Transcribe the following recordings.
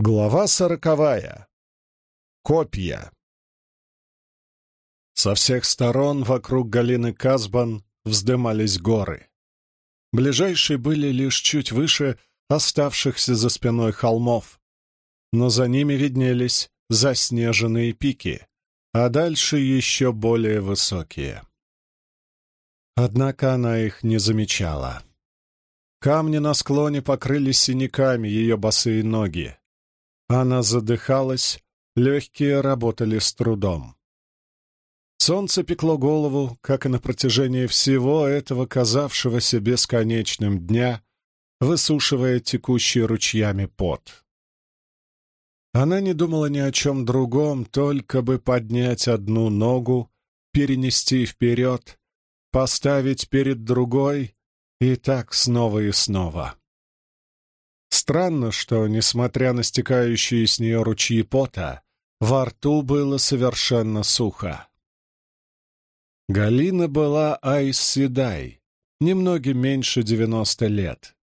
Глава сороковая. Копья. Со всех сторон вокруг Галины Казбан вздымались горы. Ближайшие были лишь чуть выше оставшихся за спиной холмов, но за ними виднелись заснеженные пики, а дальше еще более высокие. Однако она их не замечала. Камни на склоне покрылись синяками ее босые ноги. Она задыхалась, легкие работали с трудом. Солнце пекло голову, как и на протяжении всего этого казавшегося бесконечным дня, высушивая текущий ручьями пот. Она не думала ни о чем другом, только бы поднять одну ногу, перенести вперед, поставить перед другой и так снова и снова. Странно, что, несмотря на стекающие с нее ручьи пота, во рту было совершенно сухо. Галина была Айс Седай, меньше девяносто лет.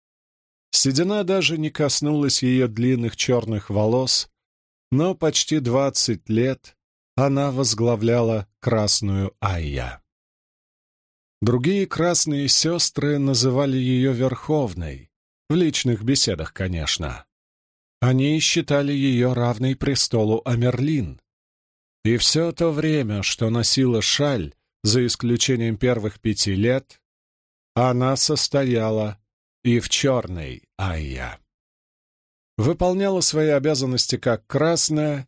Седина даже не коснулась ее длинных черных волос, но почти двадцать лет она возглавляла Красную Айя. Другие красные сестры называли ее Верховной, в личных беседах, конечно. Они считали ее равной престолу Амерлин. И все то время, что носила шаль, за исключением первых пяти лет, она состояла и в черной Айя. Выполняла свои обязанности как красная,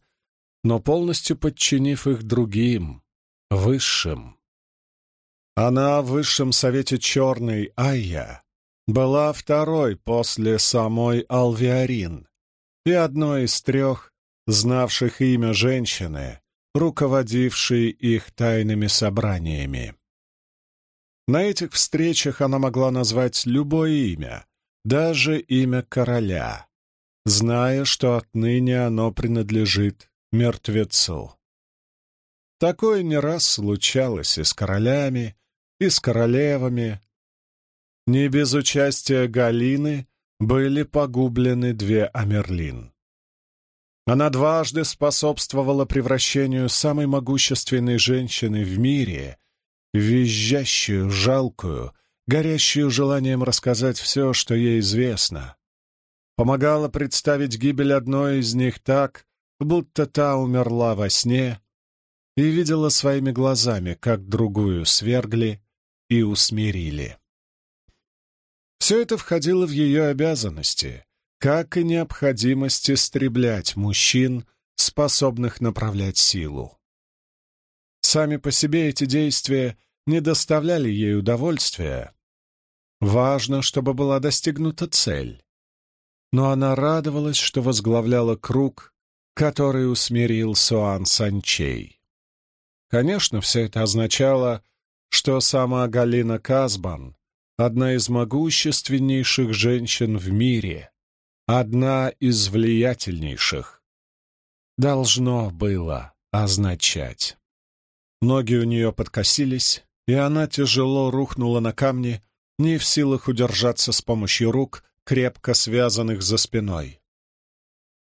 но полностью подчинив их другим, высшим. Она в высшем совете черной Айя была второй после самой Алвиарин и одной из трех, знавших имя женщины, руководившей их тайными собраниями. На этих встречах она могла назвать любое имя, даже имя короля, зная, что отныне оно принадлежит мертвецу. Такое не раз случалось и с королями, и с королевами, не без участия Галины были погублены две Амерлин. Она дважды способствовала превращению самой могущественной женщины в мире визжащую, жалкую, горящую желанием рассказать все, что ей известно. Помогала представить гибель одной из них так, будто та умерла во сне, и видела своими глазами, как другую свергли и усмирили. Все это входило в ее обязанности, как и необходимость истреблять мужчин, способных направлять силу. Сами по себе эти действия не доставляли ей удовольствия. Важно, чтобы была достигнута цель. Но она радовалась, что возглавляла круг, который усмирил Суан Санчей. Конечно, все это означало, что сама Галина Казбан одна из могущественнейших женщин в мире, одна из влиятельнейших. Должно было означать. Ноги у нее подкосились, и она тяжело рухнула на камни, не в силах удержаться с помощью рук, крепко связанных за спиной.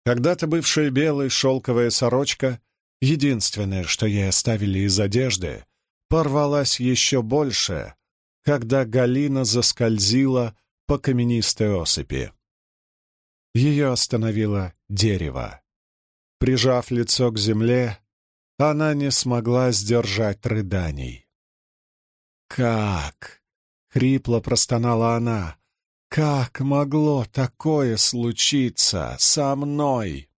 Когда-то бывшая белая шелковая сорочка, единственное, что ей оставили из одежды, порвалась еще больше, когда Галина заскользила по каменистой осыпи. Ее остановило дерево. Прижав лицо к земле, она не смогла сдержать рыданий. «Как?» — хрипло простонала она. «Как могло такое случиться со мной?»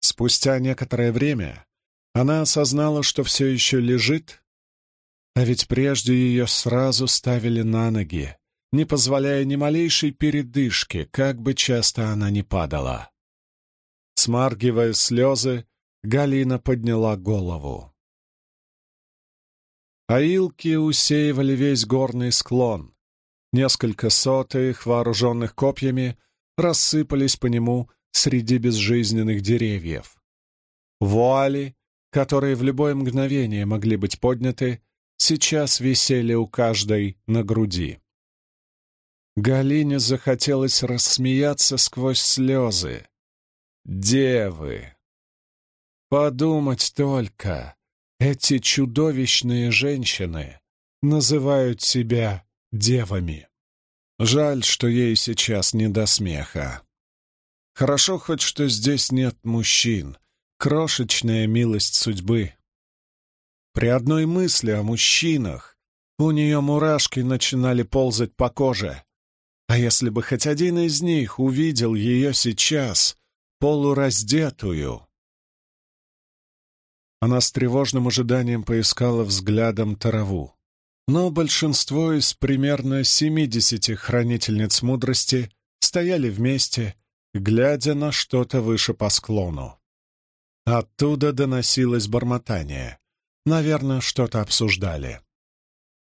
Спустя некоторое время она осознала, что все еще лежит, а ведь прежде ее сразу ставили на ноги, не позволяя ни малейшей передышки, как бы часто она ни падала. Смаргивая слезы, Галина подняла голову. Аилки усеивали весь горный склон. Несколько сотых, вооруженных копьями, рассыпались по нему среди безжизненных деревьев. Вуали, которые в любое мгновение могли быть подняты, сейчас висели у каждой на груди. Галине захотелось рассмеяться сквозь слезы. Девы! Подумать только, эти чудовищные женщины называют себя девами. Жаль, что ей сейчас не до смеха. Хорошо хоть, что здесь нет мужчин. Крошечная милость судьбы. При одной мысли о мужчинах у нее мурашки начинали ползать по коже. А если бы хоть один из них увидел ее сейчас, полураздетую? Она с тревожным ожиданием поискала взглядом траву. Но большинство из примерно семидесяти хранительниц мудрости стояли вместе, глядя на что-то выше по склону. Оттуда доносилось бормотание. Наверное, что-то обсуждали.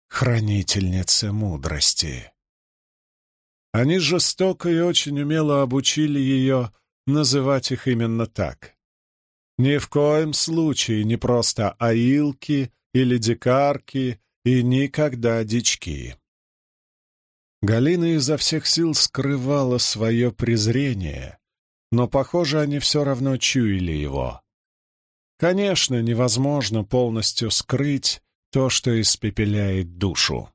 Хранительницы мудрости. Они жестоко и очень умело обучили ее называть их именно так. Ни в коем случае не просто аилки или дикарки и никогда дички. Галина изо всех сил скрывала свое презрение, но, похоже, они все равно чуяли его. Конечно, невозможно полностью скрыть то, что испепеляет душу.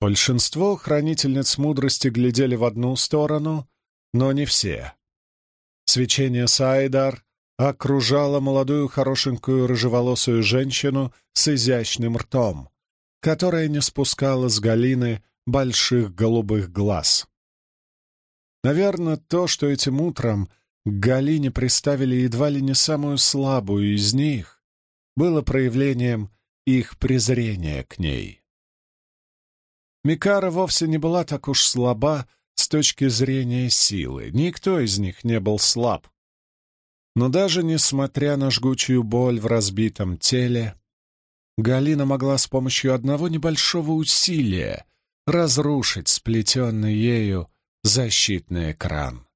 Большинство хранительниц мудрости глядели в одну сторону, но не все. Свечение Сайдар окружало молодую хорошенькую рыжеволосую женщину с изящным ртом, которая не спускала с Галины больших голубых глаз. Наверное, то, что этим утром к Галине приставили едва ли не самую слабую из них, было проявлением их презрения к ней. Микара вовсе не была так уж слаба с точки зрения силы, никто из них не был слаб. Но даже несмотря на жгучую боль в разбитом теле, Галина могла с помощью одного небольшого усилия разрушить сплетенный ею защитный экран.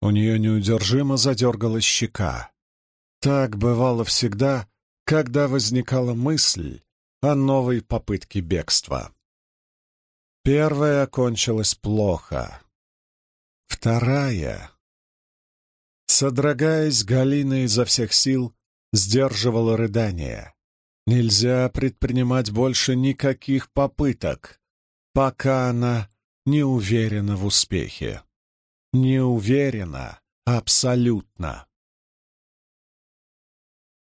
У нее неудержимо задергалась щека. Так бывало всегда, когда возникала мысль о новой попытке бегства. Первая окончилась плохо. Вторая... Содрогаясь, Галина изо всех сил сдерживала рыдание. Нельзя предпринимать больше никаких попыток, пока она не уверена в успехе. Не уверена абсолютно.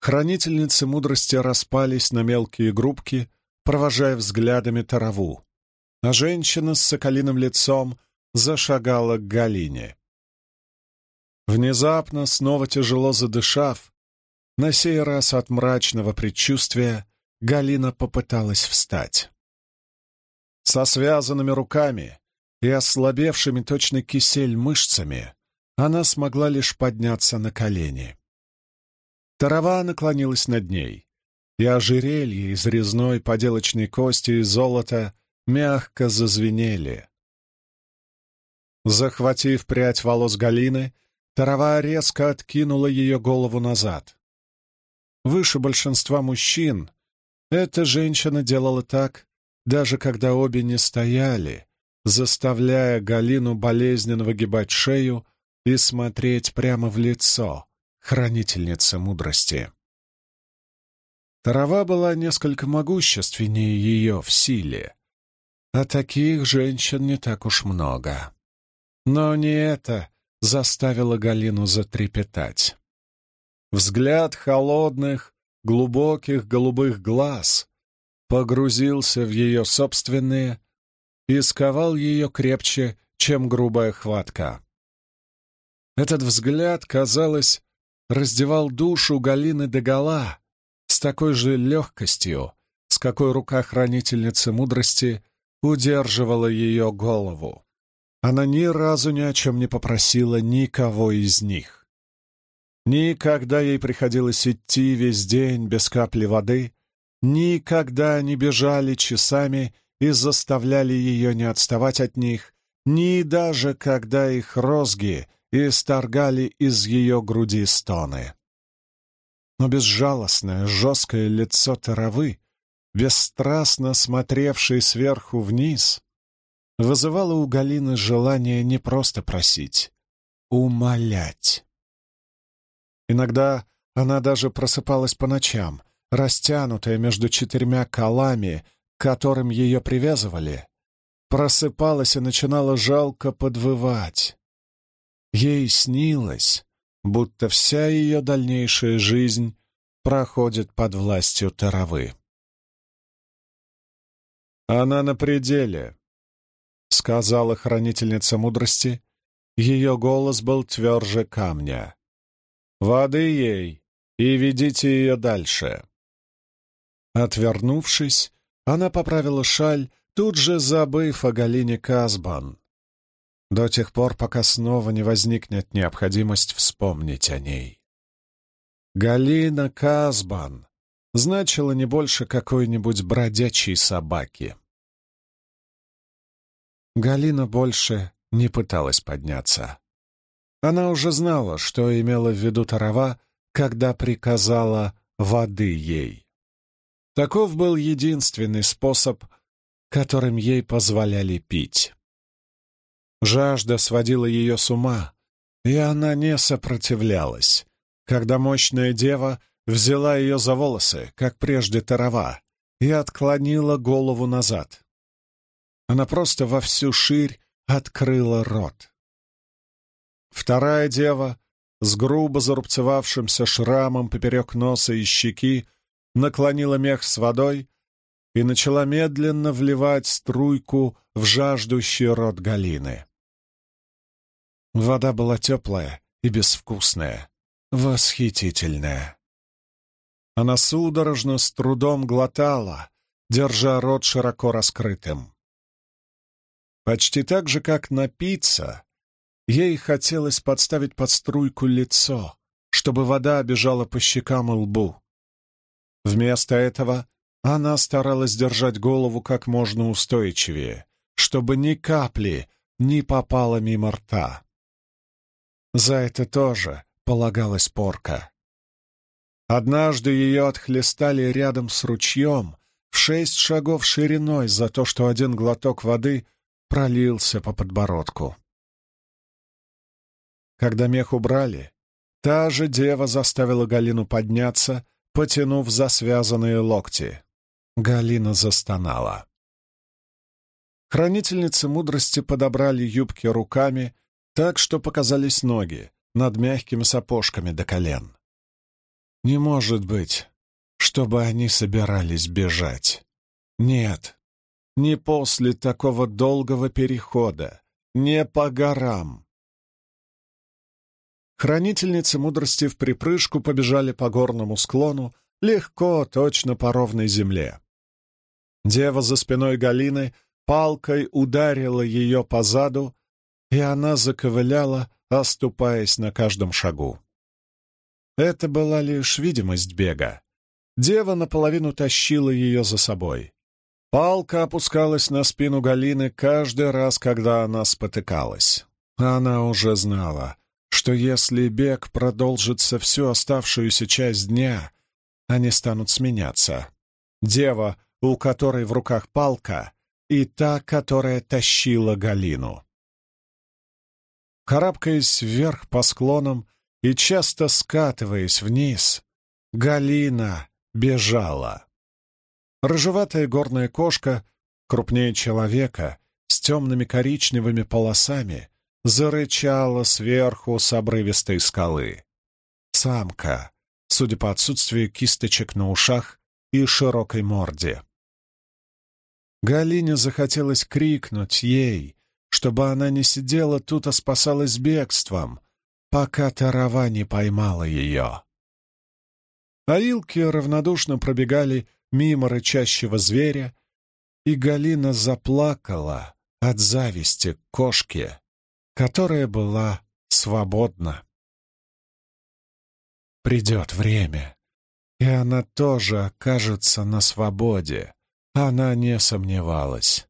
Хранительницы мудрости распались на мелкие группки, провожая взглядами тарову, а женщина с соколиным лицом зашагала к Галине. Внезапно, снова тяжело задышав, на сей раз от мрачного предчувствия, Галина попыталась встать. Со связанными руками и ослабевшими точно кисель мышцами, она смогла лишь подняться на колени. Тарава наклонилась над ней, и ожерелье из резной поделочной кости и золота мягко зазвенели. Захватив прядь волос Галины, Тарава резко откинула ее голову назад. Выше большинства мужчин эта женщина делала так, даже когда обе не стояли, заставляя Галину болезненно выгибать шею и смотреть прямо в лицо хранительницы мудрости. Тарава была несколько могущественнее ее в силе, а таких женщин не так уж много. Но не это заставило Галину затрепетать. Взгляд холодных, глубоких голубых глаз погрузился в ее собственные, и сковал ее крепче, чем грубая хватка. Этот взгляд, казалось, раздевал душу Галины догола с такой же легкостью, с какой рука хранительницы мудрости удерживала ее голову. Она ни разу ни о чем не попросила никого из них. Никогда ей приходилось идти весь день без капли воды, никогда не бежали часами и заставляли ее не отставать от них, ни даже когда их розги исторгали из ее груди стоны. Но безжалостное, жесткое лицо таровы, бесстрастно смотревшее сверху вниз, вызывало у Галины желание не просто просить, умолять. Иногда она даже просыпалась по ночам, растянутая между четырьмя колами, которым ее привязывали, просыпалась и начинала жалко подвывать. Ей снилось, будто вся ее дальнейшая жизнь проходит под властью таровы. «Она на пределе», — сказала хранительница мудрости. Ее голос был тверже камня. «Воды ей, и ведите ее дальше». Отвернувшись, она поправила шаль, тут же забыв о Галине Казбан. До тех пор, пока снова не возникнет необходимость вспомнить о ней. Галина Казбан значила не больше какой-нибудь бродячей собаки. Галина больше не пыталась подняться. Она уже знала, что имела в виду Тарава, когда приказала воды ей. Таков был единственный способ, которым ей позволяли пить. Жажда сводила ее с ума, и она не сопротивлялась, когда мощная дева взяла ее за волосы, как прежде тарава, и отклонила голову назад. Она просто во всю ширь открыла рот. Вторая дева с грубо зарубцевавшимся шрамом поперек носа и щеки наклонила мех с водой и начала медленно вливать струйку в жаждущий рот Галины. Вода была теплая и безвкусная, восхитительная. Она судорожно с трудом глотала, держа рот широко раскрытым. Почти так же, как напиться, ей хотелось подставить под струйку лицо, чтобы вода бежала по щекам и лбу. Вместо этого она старалась держать голову как можно устойчивее, чтобы ни капли не попало мимо рта. За это тоже полагалась порка. Однажды ее отхлестали рядом с ручьем в шесть шагов шириной за то, что один глоток воды пролился по подбородку. Когда мех убрали, та же дева заставила Галину подняться, потянув за связанные локти. Галина застонала. Хранительницы мудрости подобрали юбки руками, так что показались ноги над мягкими сапожками до колен. Не может быть, чтобы они собирались бежать. Нет, не после такого долгого перехода, не по горам. Хранительницы мудрости в припрыжку побежали по горному склону, легко, точно по ровной земле. Дева за спиной Галины палкой ударила ее по заду, и она заковыляла, оступаясь на каждом шагу. Это была лишь видимость бега. Дева наполовину тащила ее за собой. Палка опускалась на спину Галины каждый раз, когда она спотыкалась. Она уже знала, что если бег продолжится всю оставшуюся часть дня, они станут сменяться. Дева, у которой в руках палка, и та, которая тащила Галину. Карабкаясь вверх по склонам и часто скатываясь вниз, Галина бежала. Рыжеватая горная кошка, крупнее человека, с темными коричневыми полосами, зарычала сверху с обрывистой скалы. Самка, судя по отсутствию кисточек на ушах и широкой морде. Галине захотелось крикнуть ей, чтобы она не сидела тут, а спасалась бегством, пока тарава не поймала ее. Аилки равнодушно пробегали мимо рычащего зверя, и Галина заплакала от зависти к кошке, которая была свободна. Придет время, и она тоже окажется на свободе. Она не сомневалась.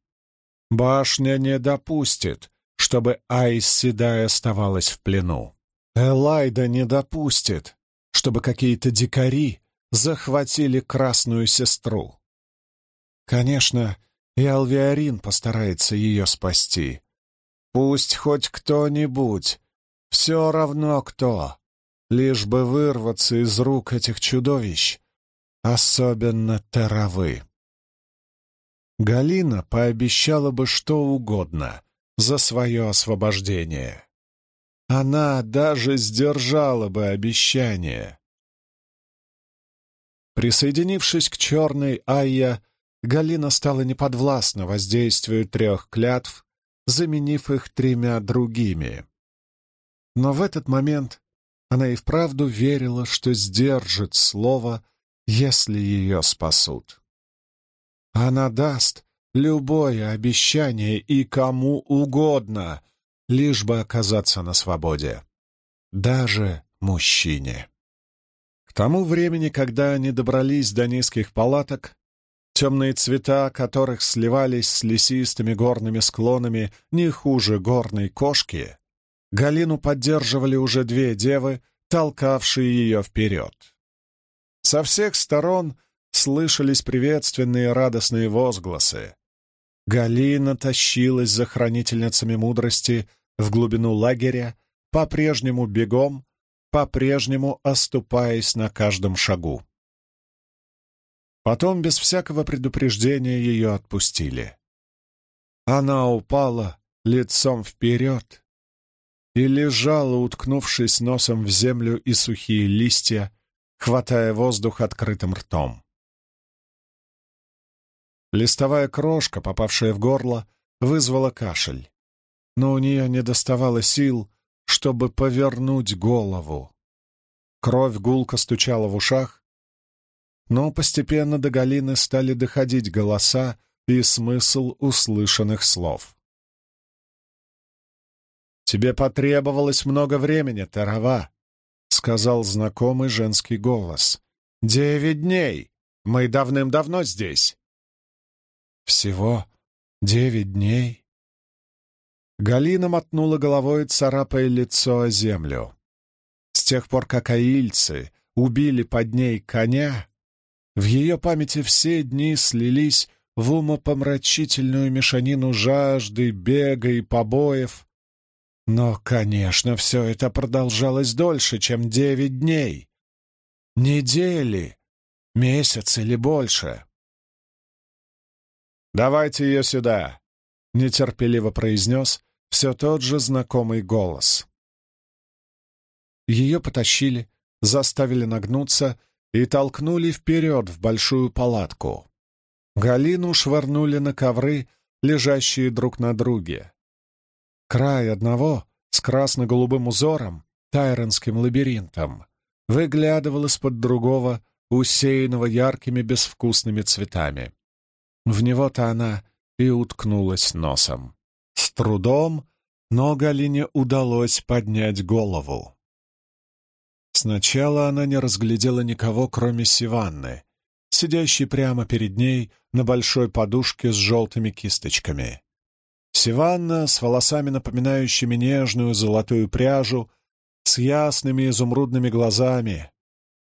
Башня не допустит, чтобы Айс Седай оставалась в плену. Элайда не допустит, чтобы какие-то дикари захватили красную сестру. Конечно, и Алвиарин постарается ее спасти. Пусть хоть кто-нибудь, все равно кто, лишь бы вырваться из рук этих чудовищ, особенно Таравы. Галина пообещала бы что угодно за свое освобождение. Она даже сдержала бы обещание. Присоединившись к черной Айя, Галина стала неподвластна воздействию трех клятв, заменив их тремя другими. Но в этот момент она и вправду верила, что сдержит слово, если ее спасут. Она даст любое обещание и кому угодно, лишь бы оказаться на свободе. Даже мужчине. К тому времени, когда они добрались до низких палаток, темные цвета которых сливались с лесистыми горными склонами не хуже горной кошки, Галину поддерживали уже две девы, толкавшие ее вперед. Со всех сторон слышались приветственные радостные возгласы. Галина тащилась за хранительницами мудрости в глубину лагеря, по-прежнему бегом, по-прежнему оступаясь на каждом шагу. Потом без всякого предупреждения ее отпустили. Она упала лицом вперед и лежала, уткнувшись носом в землю и сухие листья, хватая воздух открытым ртом. Листовая крошка, попавшая в горло, вызвала кашель, но у нее не доставало сил, чтобы повернуть голову. Кровь гулко стучала в ушах, но постепенно до Галины стали доходить голоса и смысл услышанных слов. «Тебе потребовалось много времени, Тарава», — сказал знакомый женский голос. «Девять дней! Мы давным-давно здесь!» Всего девять дней. Галина мотнула головой, царапая лицо о землю. С тех пор, как аильцы убили под ней коня, в ее памяти все дни слились в умопомрачительную мешанину жажды, бега и побоев. Но, конечно, все это продолжалось дольше, чем девять дней. Недели, месяц или больше. «Давайте ее сюда!» — нетерпеливо произнес все тот же знакомый голос. Ее потащили, заставили нагнуться и толкнули вперед в большую палатку. Галину швырнули на ковры, лежащие друг на друге. Край одного с красно-голубым узором, тайронским лабиринтом, выглядывал из-под другого, усеянного яркими безвкусными цветами. В него-то она и уткнулась носом. С трудом, но Галине удалось поднять голову. Сначала она не разглядела никого, кроме Сиванны, сидящей прямо перед ней на большой подушке с желтыми кисточками. Сиванна с волосами, напоминающими нежную золотую пряжу, с ясными изумрудными глазами.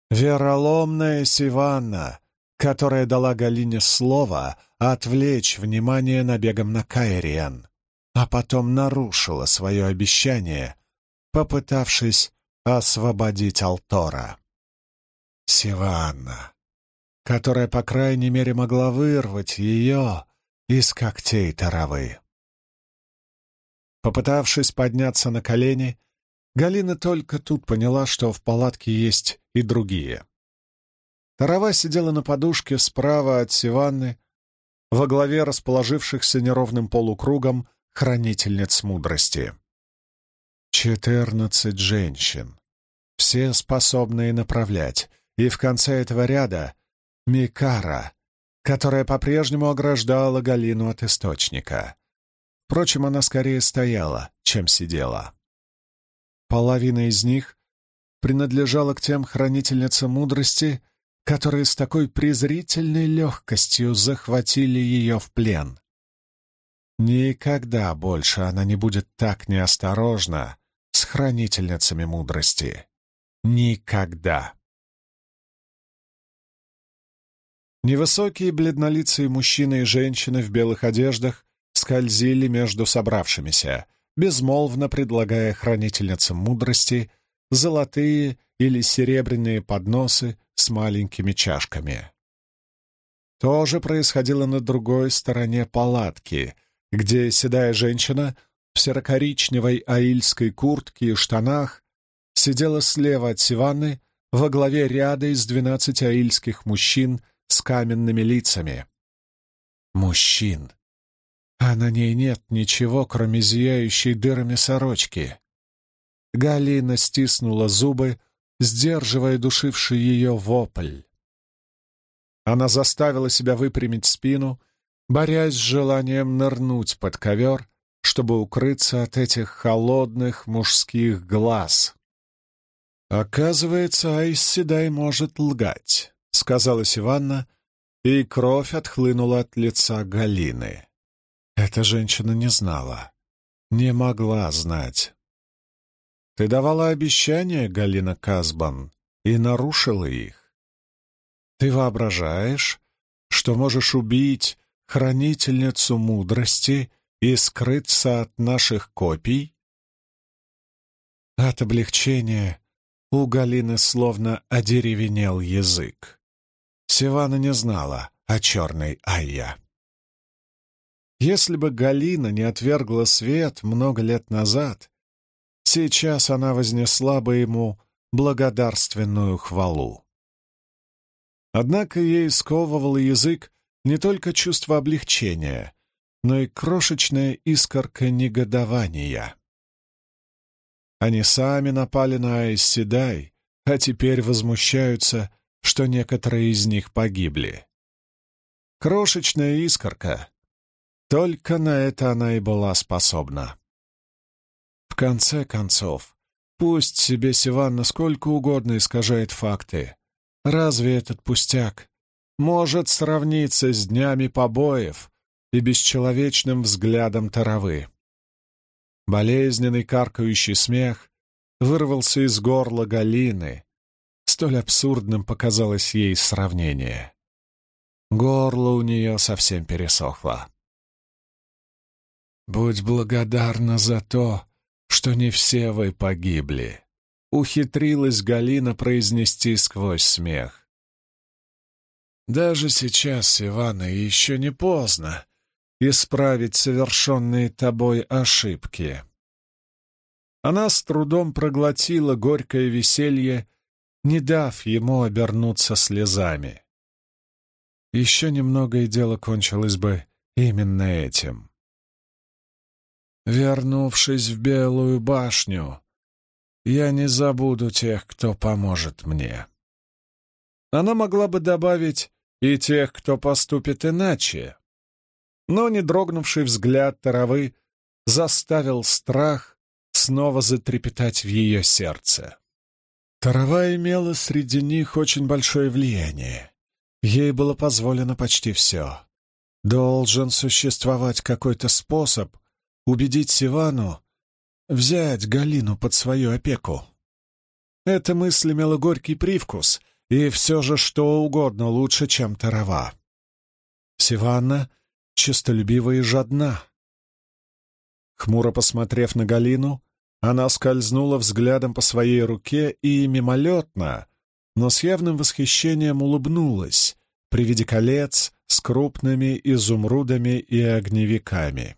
Вероломная Сиванна, которая дала Галине слово отвлечь внимание набегом на Кайриан, а потом нарушила свое обещание, попытавшись освободить Алтора. Сиванна, которая, по крайней мере, могла вырвать ее из когтей таравы. Попытавшись подняться на колени, Галина только тут поняла, что в палатке есть и другие. Тарава сидела на подушке справа от Сиванны, во главе расположившихся неровным полукругом хранительниц мудрости. Четырнадцать женщин, все способные направлять, и в конце этого ряда — Микара, которая по-прежнему ограждала Галину от источника. Впрочем, она скорее стояла, чем сидела. Половина из них принадлежала к тем хранительницам мудрости, которые с такой презрительной легкостью захватили ее в плен. Никогда больше она не будет так неосторожна с хранительницами мудрости. Никогда. Невысокие бледнолицые мужчины и женщины в белых одеждах скользили между собравшимися, безмолвно предлагая хранительницам мудрости золотые или серебряные подносы с маленькими чашками. То же происходило на другой стороне палатки, где седая женщина в серокоричневой аильской куртке и штанах сидела слева от Сиванны во главе ряда из двенадцати аильских мужчин с каменными лицами. Мужчин. А на ней нет ничего, кроме зияющей дырами сорочки. Галина стиснула зубы, сдерживая душивший ее вопль. Она заставила себя выпрямить спину, борясь с желанием нырнуть под ковер, чтобы укрыться от этих холодных мужских глаз. «Оказывается, Айс Седай может лгать», — сказала Иванна, и кровь отхлынула от лица Галины. Эта женщина не знала, не могла знать. «Ты давала обещания, Галина Казбан, и нарушила их. Ты воображаешь, что можешь убить хранительницу мудрости и скрыться от наших копий?» От облегчения у Галины словно одеревенел язык. Сивана не знала о черной Айя. Если бы Галина не отвергла свет много лет назад, сейчас она вознесла бы ему благодарственную хвалу. Однако ей сковывал язык не только чувство облегчения, но и крошечная искорка негодования. Они сами напали на Айсседай, а теперь возмущаются, что некоторые из них погибли. Крошечная искорка. Только на это она и была способна. В конце концов, пусть себе Сиванна сколько угодно искажает факты. Разве этот пустяк может сравниться с днями побоев и бесчеловечным взглядом таровы? Болезненный каркающий смех вырвался из горла Галины. Столь абсурдным показалось ей сравнение. Горло у нее совсем пересохло. «Будь благодарна за то, что не все вы погибли», — ухитрилась Галина произнести сквозь смех. «Даже сейчас, Ивана, еще не поздно исправить совершенные тобой ошибки. Она с трудом проглотила горькое веселье, не дав ему обернуться слезами. Еще немного, и дело кончилось бы именно этим. Вернувшись в Белую башню, я не забуду тех, кто поможет мне. Она могла бы добавить и тех, кто поступит иначе, но не дрогнувший взгляд Таравы заставил страх снова затрепетать в ее сердце. Тарава имела среди них очень большое влияние. Ей было позволено почти все. Должен существовать какой-то способ убедить Сивану взять Галину под свою опеку. Эта мысль имела горький привкус, и все же что угодно лучше, чем Тарава. Сиванна честолюбива и жадна. Хмуро посмотрев на Галину, она скользнула взглядом по своей руке и мимолетно, но с явным восхищением улыбнулась при виде колец с крупными изумрудами и огневиками.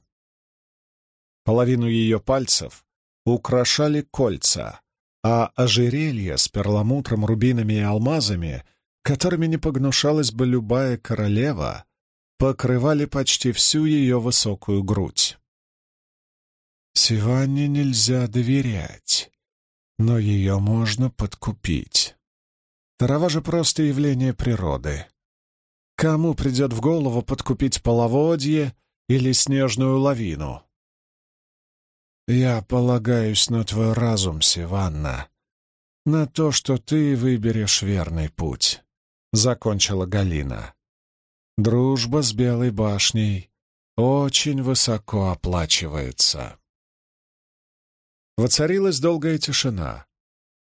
Половину ее пальцев украшали кольца, а ожерелье с перламутром, рубинами и алмазами, которыми не погнушалась бы любая королева, покрывали почти всю ее высокую грудь. Сиванне нельзя доверять, но ее можно подкупить. Трава же просто явление природы. Кому придет в голову подкупить половодье или снежную лавину? Я полагаюсь на твой разум, Сиванна, на то, что ты выберешь верный путь, — закончила Галина. Дружба с Белой башней очень высоко оплачивается. Воцарилась долгая тишина.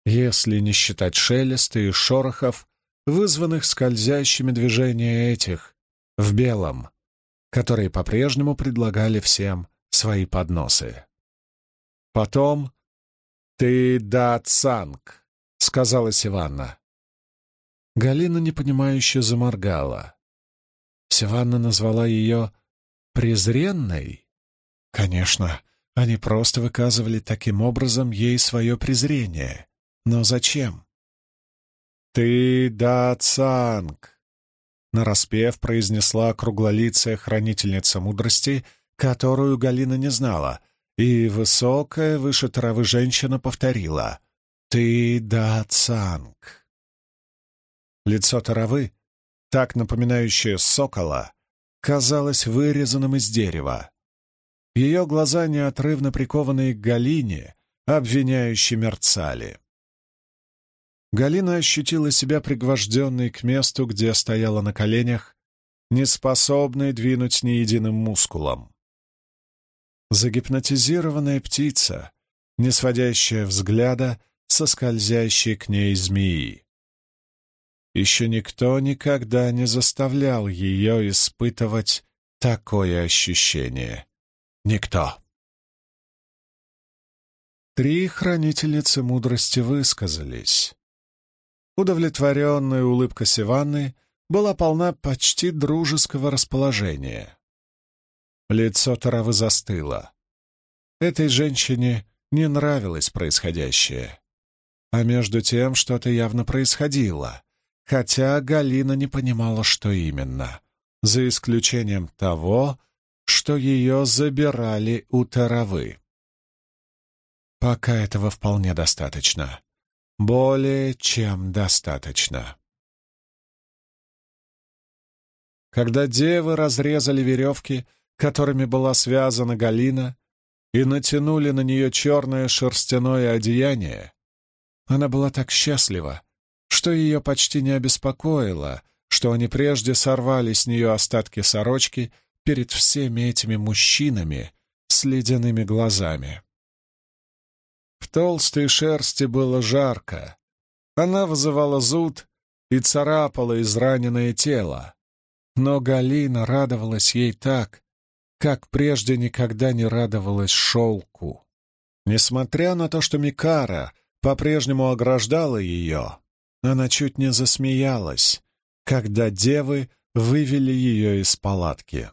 Если не считать шелеста и шорохов, вызванных скользящими движениями этих, в белом, которые по-прежнему предлагали всем свои подносы. Потом «Ты да цанг», — сказала Сиванна. Галина непонимающе заморгала. Сиванна назвала ее презренной. Конечно, они просто выказывали таким образом ей свое презрение. Но зачем? «Ты да цанг», — нараспев произнесла круглолицая хранительница мудрости, которую Галина не знала, и высокая, выше травы женщина повторила «Ты да цанг». Лицо таравы, так напоминающее сокола, казалось вырезанным из дерева. Ее глаза, неотрывно прикованные к Галине, обвиняюще мерцали. Галина ощутила себя пригвожденной к месту, где стояла на коленях, неспособной двинуть ни единым мускулом. Загипнотизированная птица, не сводящая взгляда со скользящей к ней змеи. Еще никто никогда не заставлял ее испытывать такое ощущение. Никто. Три хранительницы мудрости высказались. Удовлетворенная улыбка Сиванны была полна почти дружеского расположения. Лицо Таравы застыло. Этой женщине не нравилось происходящее. А между тем что-то явно происходило хотя Галина не понимала, что именно, за исключением того, что ее забирали у Таравы. Пока этого вполне достаточно. Более чем достаточно. Когда девы разрезали веревки, которыми была связана Галина, и натянули на нее черное шерстяное одеяние, она была так счастлива, что ее почти не обеспокоило, что они прежде сорвали с нее остатки сорочки перед всеми этими мужчинами с ледяными глазами. В толстой шерсти было жарко. Она вызывала зуд и царапала израненное тело. Но Галина радовалась ей так, как прежде никогда не радовалась шелку. Несмотря на то, что Микара по-прежнему ограждала ее, она чуть не засмеялась, когда девы вывели ее из палатки.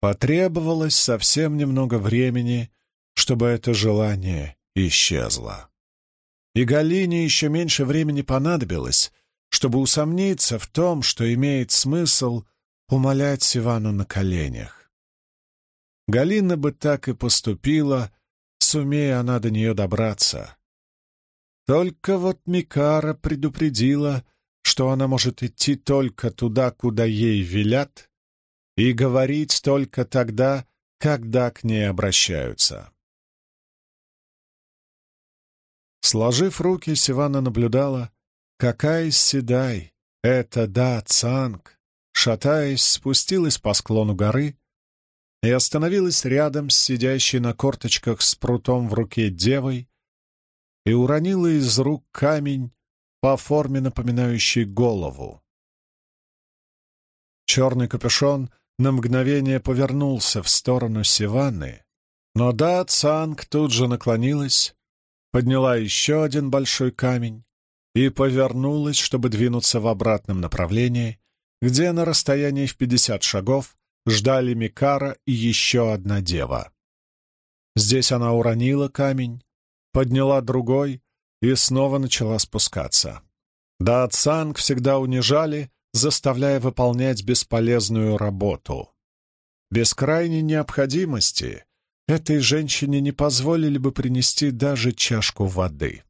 Потребовалось совсем немного времени, чтобы это желание исчезло. И Галине еще меньше времени понадобилось, чтобы усомниться в том, что имеет смысл умолять Сивану на коленях. Галина бы так и поступила, сумея она до нее добраться. Только вот Микара предупредила, что она может идти только туда, куда ей велят, и говорить только тогда, когда к ней обращаются. Сложив руки, Сивана наблюдала, какая Седай, это да, Цанг, шатаясь, спустилась по склону горы и остановилась рядом с сидящей на корточках с прутом в руке девой, и уронила из рук камень по форме напоминающий голову. Черный капюшон на мгновение повернулся в сторону Сиванны, но Да Цанг тут же наклонилась, подняла еще один большой камень и повернулась, чтобы двинуться в обратном направлении, где на расстоянии в пятьдесят шагов ждали Микара и еще одна дева. Здесь она уронила камень, подняла другой и снова начала спускаться. Да, Цанг всегда унижали, заставляя выполнять бесполезную работу. Без крайней необходимости этой женщине не позволили бы принести даже чашку воды.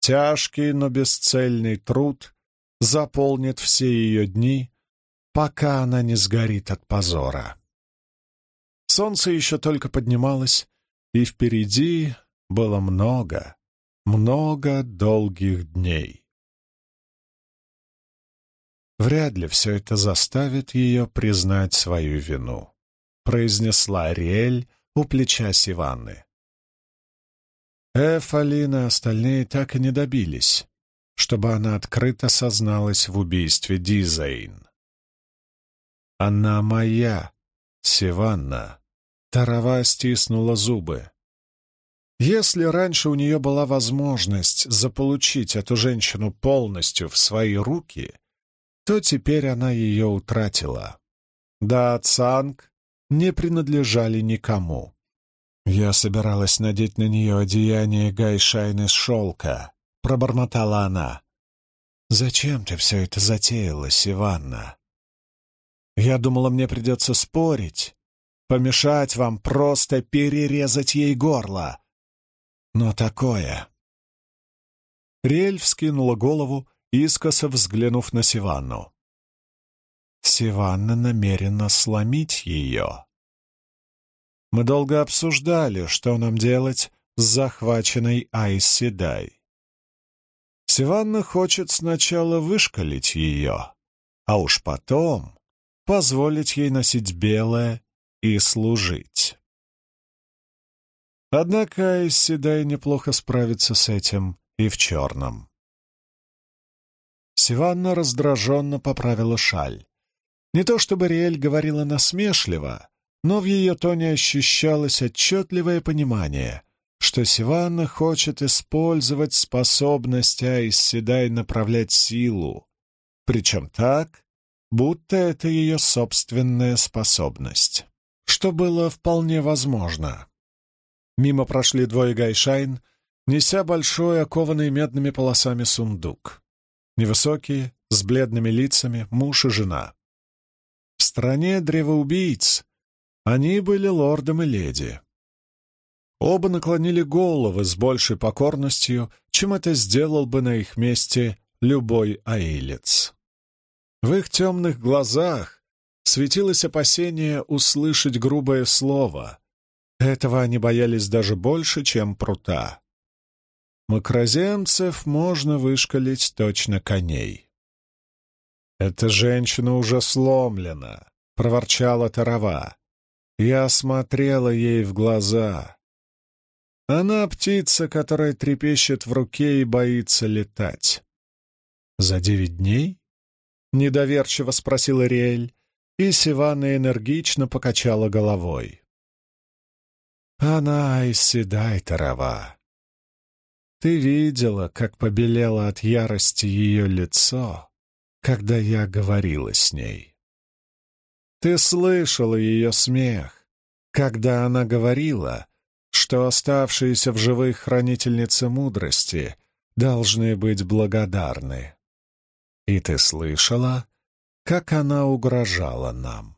Тяжкий, но бесцельный труд заполнит все ее дни, пока она не сгорит от позора. Солнце еще только поднималось, и впереди было много, много долгих дней. Вряд ли все это заставит ее признать свою вину, произнесла Ариэль у плеча Сиванны. Эф, Алина, остальные так и не добились. чтобы она открыто созналась в убийстве Дизайн. «Она моя, Севанна!» Терава стиснула зубы. Если раньше у нее была возможность заполучить эту женщину полностью в свои руки, то теперь она ее утратила. Дацанг не принадлежали никому. «Я собиралась надеть на нее одеяние Гайшайн из шелка», — пробормотала она. «Зачем ты все это затеяла, Севанна?» «Я думала, мне придется спорить, помешать вам просто перерезать ей горло. Но такое...» Риэль вскинула голову, искоса взглянув на Сиванну. Сиванна намерена сломить ее. Мы долго обсуждали, что нам делать с захваченной Айс Седай. Сиванна хочет сначала вышкалить ее, а уж потом позволить ей носить белое и служить. Однако Седай неплохо справится с этим и в черном. Сиванна раздраженно поправила шаль. Не то чтобы Риэль говорила насмешливо, но в ее тоне ощущалось отчетливое понимание, что Сиванна хочет использовать способность Айсседай направлять силу, причем так, будто это ее собственная способность, что было вполне возможно. Мимо прошли двое гайшайн, неся большой, окованный медными полосами сундук. Невысокие, с бледными лицами, муж и жена. В стране древоубийц они были лордом и леди. Оба наклонили головы с большей покорностью, чем это сделал бы на их месте любой аилец. В их темных глазах светилось опасение услышать грубое слово. Этого они боялись даже больше, чем прута. Макроземцев можно вышкалить точно коней. «Эта женщина уже сломлена», — проворчала Тарова. Я смотрела ей в глаза. Она птица, которая трепещет в руке и боится летать. «За девять дней?» — недоверчиво спросила Риэль, и Сивана энергично покачала головой. «Она иседай, Тарава. Ты видела, как побелело от ярости ее лицо, когда я говорила с ней. Ты слышала ее смех, когда она говорила, что оставшиеся в живых хранительницы мудрости должны быть благодарны. И ты слышала, как она угрожала нам.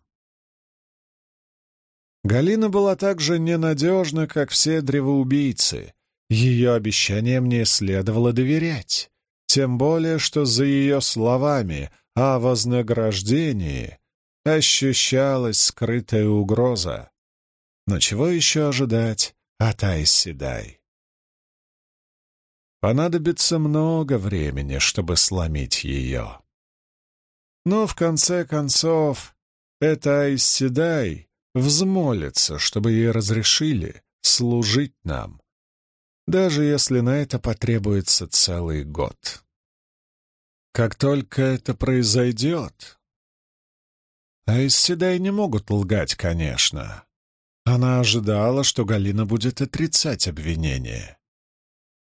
Галина была так же ненадежна, как все древоубийцы. Ее обещаниям не следовало доверять, тем более, что за ее словами о вознаграждении ощущалась скрытая угроза. Но чего еще ожидать от Айсседай? Понадобится много времени, чтобы сломить ее. Но в конце концов эта Айсседай взмолится, чтобы ей разрешили служить нам, даже если на это потребуется целый год. Как только это произойдет, а из Седай не могут лгать, конечно. Она ожидала, что Галина будет отрицать обвинение.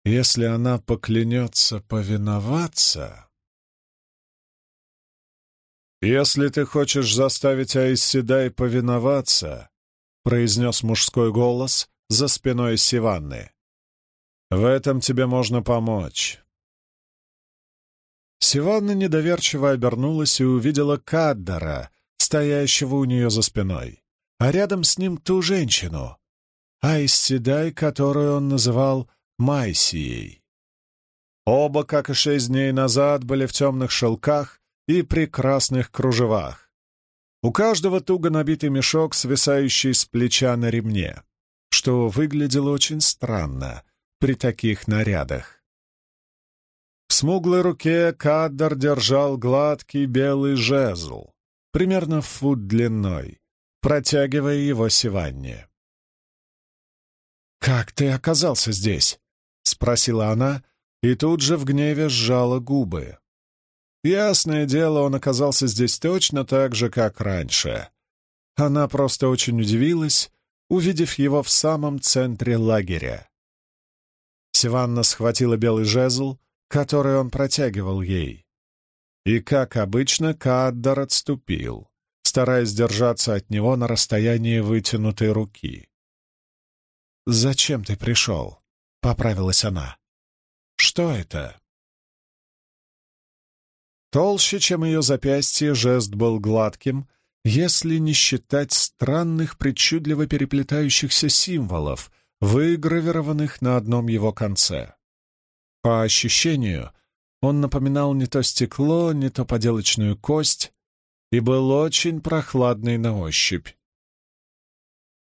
Если она поклянется повиноваться... «Если ты хочешь заставить Аисседай повиноваться», — произнес мужской голос за спиной Сиванны, — «в этом тебе можно помочь». Сиванна недоверчиво обернулась и увидела Каддара, стоящего у нее за спиной, а рядом с ним ту женщину, Айсседай, которую он называл Майсией. Оба, как и шесть дней назад, были в темных шелках и прекрасных кружевах. У каждого туго набитый мешок, свисающий с плеча на ремне, что выглядело очень странно при таких нарядах. В смуглой руке Каддар держал гладкий белый жезл, примерно фут длиной, протягивая его Сиванне. «Как ты оказался здесь?» — спросила она, и тут же в гневе сжала губы. Ясное дело, он оказался здесь точно так же, как раньше. Она просто очень удивилась, увидев его в самом центре лагеря. Сиванна схватила белый жезл, который он протягивал ей. И, как обычно, Каддар отступил, стараясь держаться от него на расстоянии вытянутой руки. «Зачем ты пришел?» — поправилась она. «Что это?» Толще, чем ее запястье, жест был гладким, если не считать странных, причудливо переплетающихся символов, выгравированных на одном его конце. По ощущению, он напоминал не то стекло, не то поделочную кость и был очень прохладный на ощупь.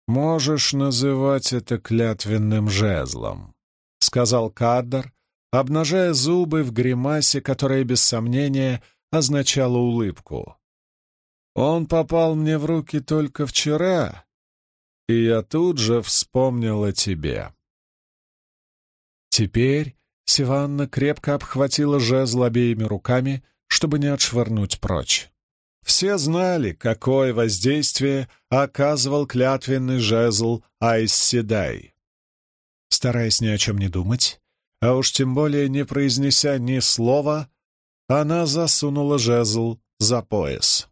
«Можешь называть это клятвенным жезлом», — сказал Каддар, обнажая зубы в гримасе, которая, без сомнения, означала улыбку. «Он попал мне в руки только вчера, и я тут же вспомнил о тебе». Теперь Сиванна крепко обхватила жезл обеими руками, чтобы не отшвырнуть прочь. Все знали, какое воздействие оказывал клятвенный жезл Айс Седай. Стараясь ни о чем не думать, а уж тем более не произнеся ни слова, она засунула жезл за пояс.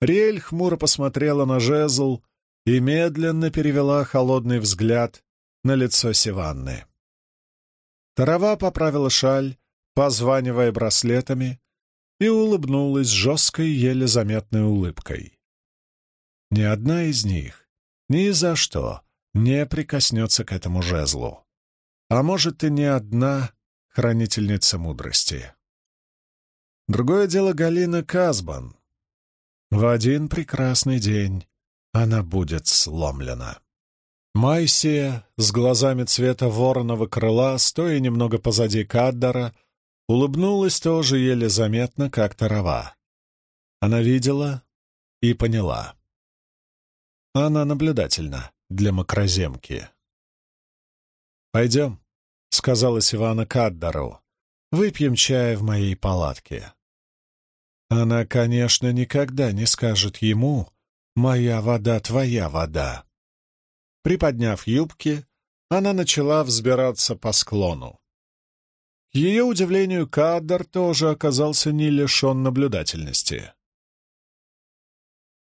Риэль хмуро посмотрела на жезл и медленно перевела холодный взгляд на лицо Сиванны. Тарава поправила шаль, позванивая браслетами, и улыбнулась жесткой, еле заметной улыбкой. Ни одна из них ни за что не прикоснется к этому жезлу а может и не одна хранительница мудрости. Другое дело Галина Казбан. В один прекрасный день она будет сломлена. Майсия с глазами цвета вороного крыла, стоя немного позади Каддара, улыбнулась тоже еле заметно, как тарава. Она видела и поняла. Она наблюдательна для макроземки. «Пойдем», — сказала Сивана Каддару. «Выпьем чая в моей палатке». Она, конечно, никогда не скажет ему «моя вода, твоя вода». Приподняв юбки, она начала взбираться по склону. К ее удивлению, Каддар тоже оказался не лишен наблюдательности.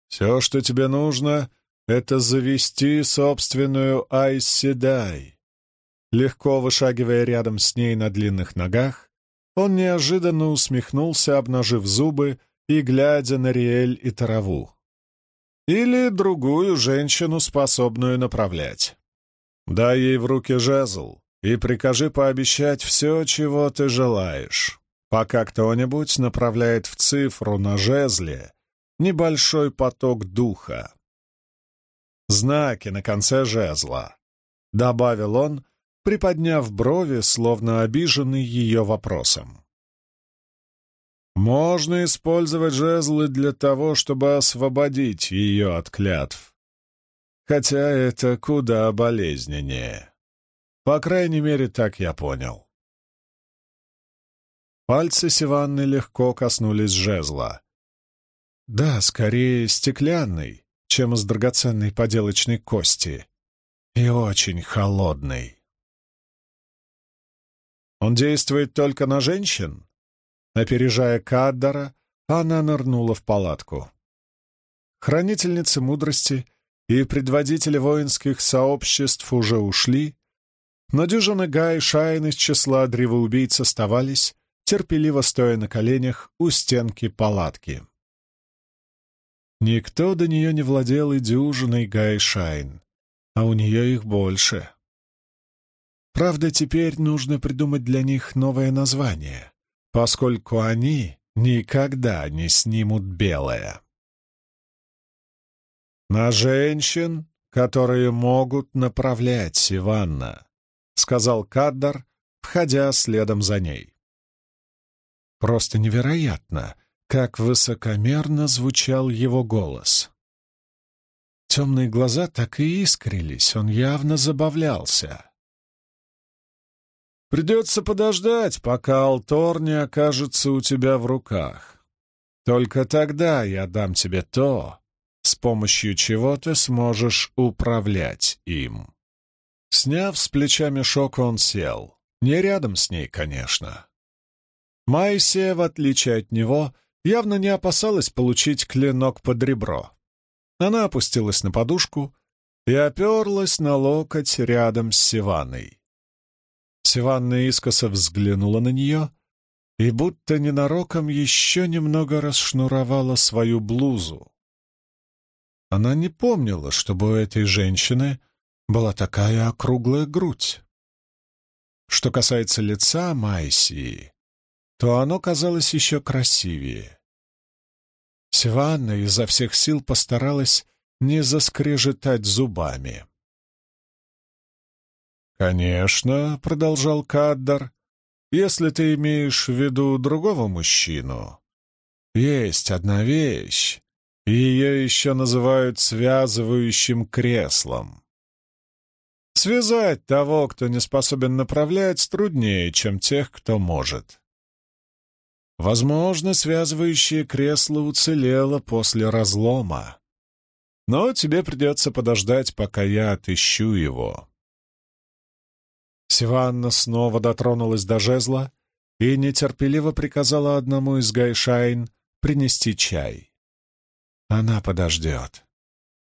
«Все, что тебе нужно, — это завести собственную Айседай», Легко вышагивая рядом с ней на длинных ногах, он неожиданно усмехнулся, обнажив зубы и глядя на Риэль и Тараву. Или другую женщину, способную направлять. Дай ей в руки жезл и прикажи пообещать все, чего ты желаешь, пока кто-нибудь направляет в цифру на жезле небольшой поток духа. Знаки на конце жезла, — добавил он, приподняв брови, словно обиженный ее вопросом. Можно использовать жезлы для того, чтобы освободить ее от клятв. Хотя это куда болезненнее. По крайней мере, так я понял. Пальцы Сиванны легко коснулись жезла. Да, скорее стеклянный, чем из драгоценной поделочной кости. И очень холодный. Он действует только на женщин?» Опережая Каддара, она нырнула в палатку. Хранительницы мудрости и предводители воинских сообществ уже ушли, но дюжина Гай и Шайн из числа древоубийц оставались, терпеливо стоя на коленях у стенки палатки. Никто до нее не владел и дюжиной Гай Шайн, а у нее их больше. Правда, теперь нужно придумать для них новое название, поскольку они никогда не снимут белое. «На женщин, которые могут направлять Сиванна», — сказал Каддар, входя следом за ней. Просто невероятно, как высокомерно звучал его голос. Темные глаза так и искрились, он явно забавлялся. Придется подождать, пока Алтор не окажется у тебя в руках. Только тогда я дам тебе то, с помощью чего ты сможешь управлять им. Сняв с плеча мешок, он сел. Не рядом с ней, конечно. Майсия, в отличие от него, явно не опасалась получить клинок под ребро. Она опустилась на подушку и оперлась на локоть рядом с Сиваной. Сиванна искоса взглянула на нее и будто ненароком еще немного расшнуровала свою блузу. Она не помнила, чтобы у этой женщины была такая округлая грудь. Что касается лица Майсии, то оно казалось еще красивее. Сиванна изо всех сил постаралась не заскрежетать зубами. «Конечно», — продолжал Каддар, — «если ты имеешь в виду другого мужчину, есть одна вещь, ее еще называют связывающим креслом. Связать того, кто не способен направлять, труднее, чем тех, кто может. Возможно, связывающее кресло уцелело после разлома. Но тебе придется подождать, пока я отыщу его. Сиванна снова дотронулась до жезла и нетерпеливо приказала одному из гайшайн принести чай. Она подождет.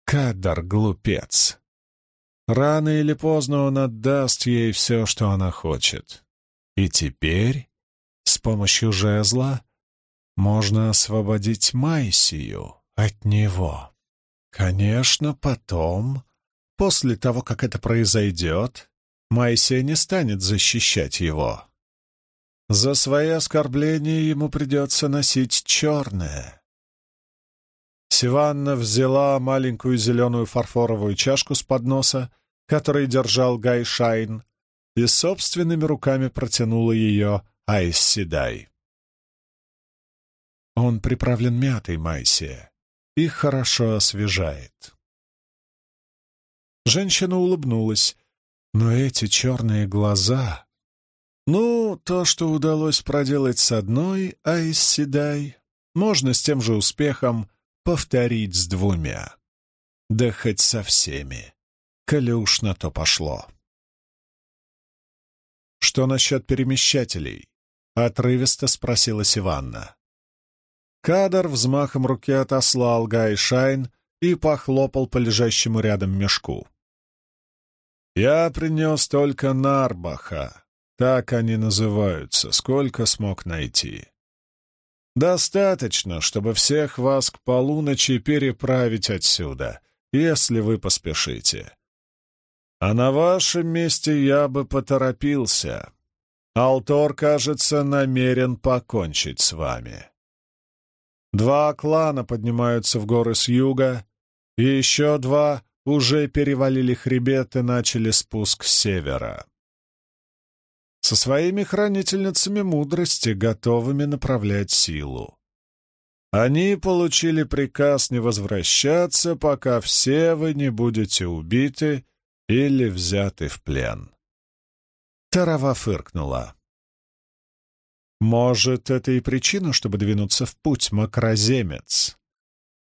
Каддар — глупец. Рано или поздно он отдаст ей все, что она хочет. И теперь с помощью жезла можно освободить Майсию от него. Конечно, потом, после того, как это произойдет, Майсия не станет защищать его. За свои оскорбления ему придется носить черное. Сиванна взяла маленькую зеленую фарфоровую чашку с подноса, который держал Гай Шайн, и собственными руками протянула ее Айсседай. Он приправлен мятой Майсия и хорошо освежает. Женщина улыбнулась, но эти черные глаза... Ну, то, что удалось проделать с одной Айсседай, можно с тем же успехом повторить с двумя. Да хоть со всеми, коли уж на то пошло. Что насчет перемещателей? — отрывисто спросила Сиванна. Кадр взмахом руки отослал Гай Шайн и похлопал по лежащему рядом мешку. «Я принес только Нарбаха, так они называются, сколько смог найти. Достаточно, чтобы всех вас к полуночи переправить отсюда, если вы поспешите. А на вашем месте я бы поторопился. Алтор, кажется, намерен покончить с вами. Два клана поднимаются в горы с юга, и еще два уже перевалили хребет и начали спуск с севера. Со своими хранительницами мудрости, готовыми направлять силу. Они получили приказ не возвращаться, пока все вы не будете убиты или взяты в плен. Тарава фыркнула. «Может, это и причина, чтобы двинуться в путь, макроземец.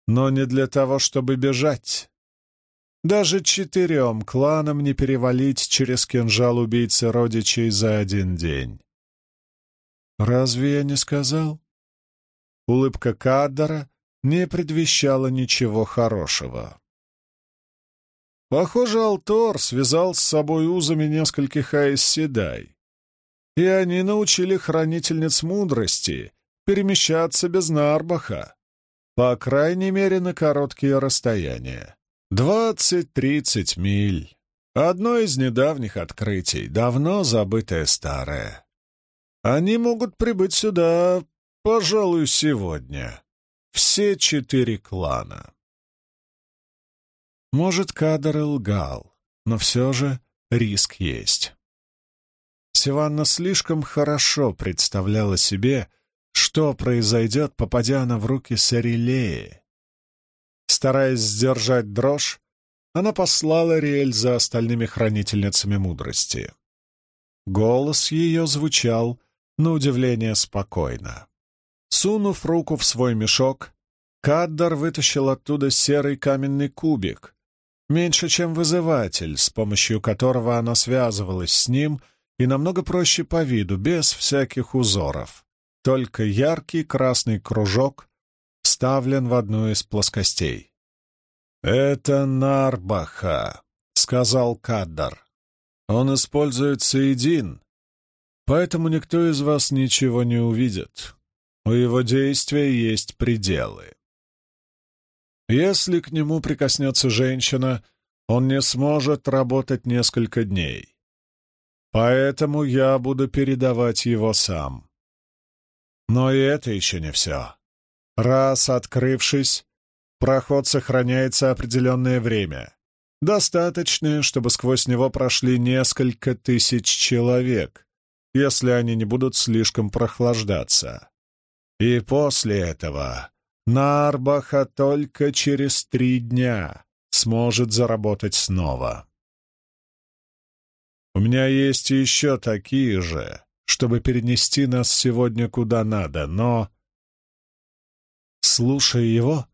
Но не для того, чтобы бежать. Даже четырем кланам не перевалить через кинжал убийцы родичей за один день. Разве я не сказал?» Улыбка Каддара не предвещала ничего хорошего. Похоже, Алтор связал с собой узами нескольких Аэсседай, и они научили хранительниц мудрости перемещаться без Нарбаха, по крайней мере, на короткие расстояния. Двадцать-тридцать миль. Одно из недавних открытий, давно забытое старое. Они могут прибыть сюда, пожалуй, сегодня. Все четыре клана. Может, кадр и лгал, но все же риск есть. Сиванна слишком хорошо представляла себе, что произойдет, попадя она в руки Сарилеи. Стараясь сдержать дрожь, она послала Риэль за остальными хранительницами мудрости. голос ее звучал на удивление спокойно. Сунув руку в свой мешок, Каддар вытащил оттуда серый каменный кубик, меньше чем вызыватель, с помощью которого она связывалась с ним, и намного проще по виду, без всяких узоров. Только яркий красный кружок вставлен в одну из плоскостей. «Это Нарбаха», — сказал Каддар. «Он использует Саидин, поэтому никто из вас ничего не увидит. У его действия есть пределы. Если к нему прикоснется женщина, он не сможет работать несколько дней. Поэтому я буду передавать его сам. Но и это еще не все. Раз открывшись, проход сохраняется определенное время. Достаточное, чтобы сквозь него прошли несколько тысяч человек, если они не будут слишком прохлаждаться. И после этого Нарбаха только через три дня сможет заработать снова. У меня есть еще такие же, чтобы перенести нас сегодня куда надо, но... Слушая его,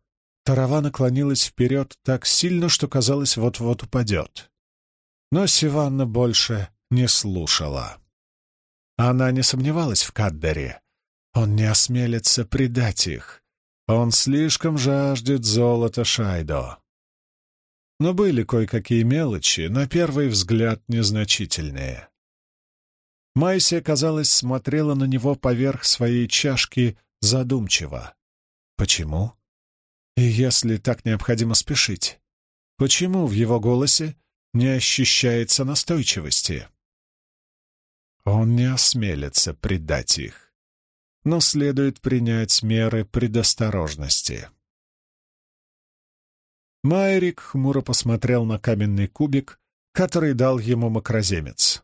Тарава наклонилась вперед так сильно, что казалось, вот-вот упадет. Но Сиванна больше не слушала. Она не сомневалась в Каддере. Он не осмелится предать их. Он слишком жаждет золота Шайдо. Но были кое-какие мелочи, на первый взгляд незначительные. Майся, казалось, смотрела на него поверх своей чашки задумчиво. Почему? И если так необходимо спешить, почему в его голосе не ощущается настойчивости? Он не осмелится предать их но следует принять меры предосторожности. Майрик хмуро посмотрел на каменный кубик, который дал ему макроземец.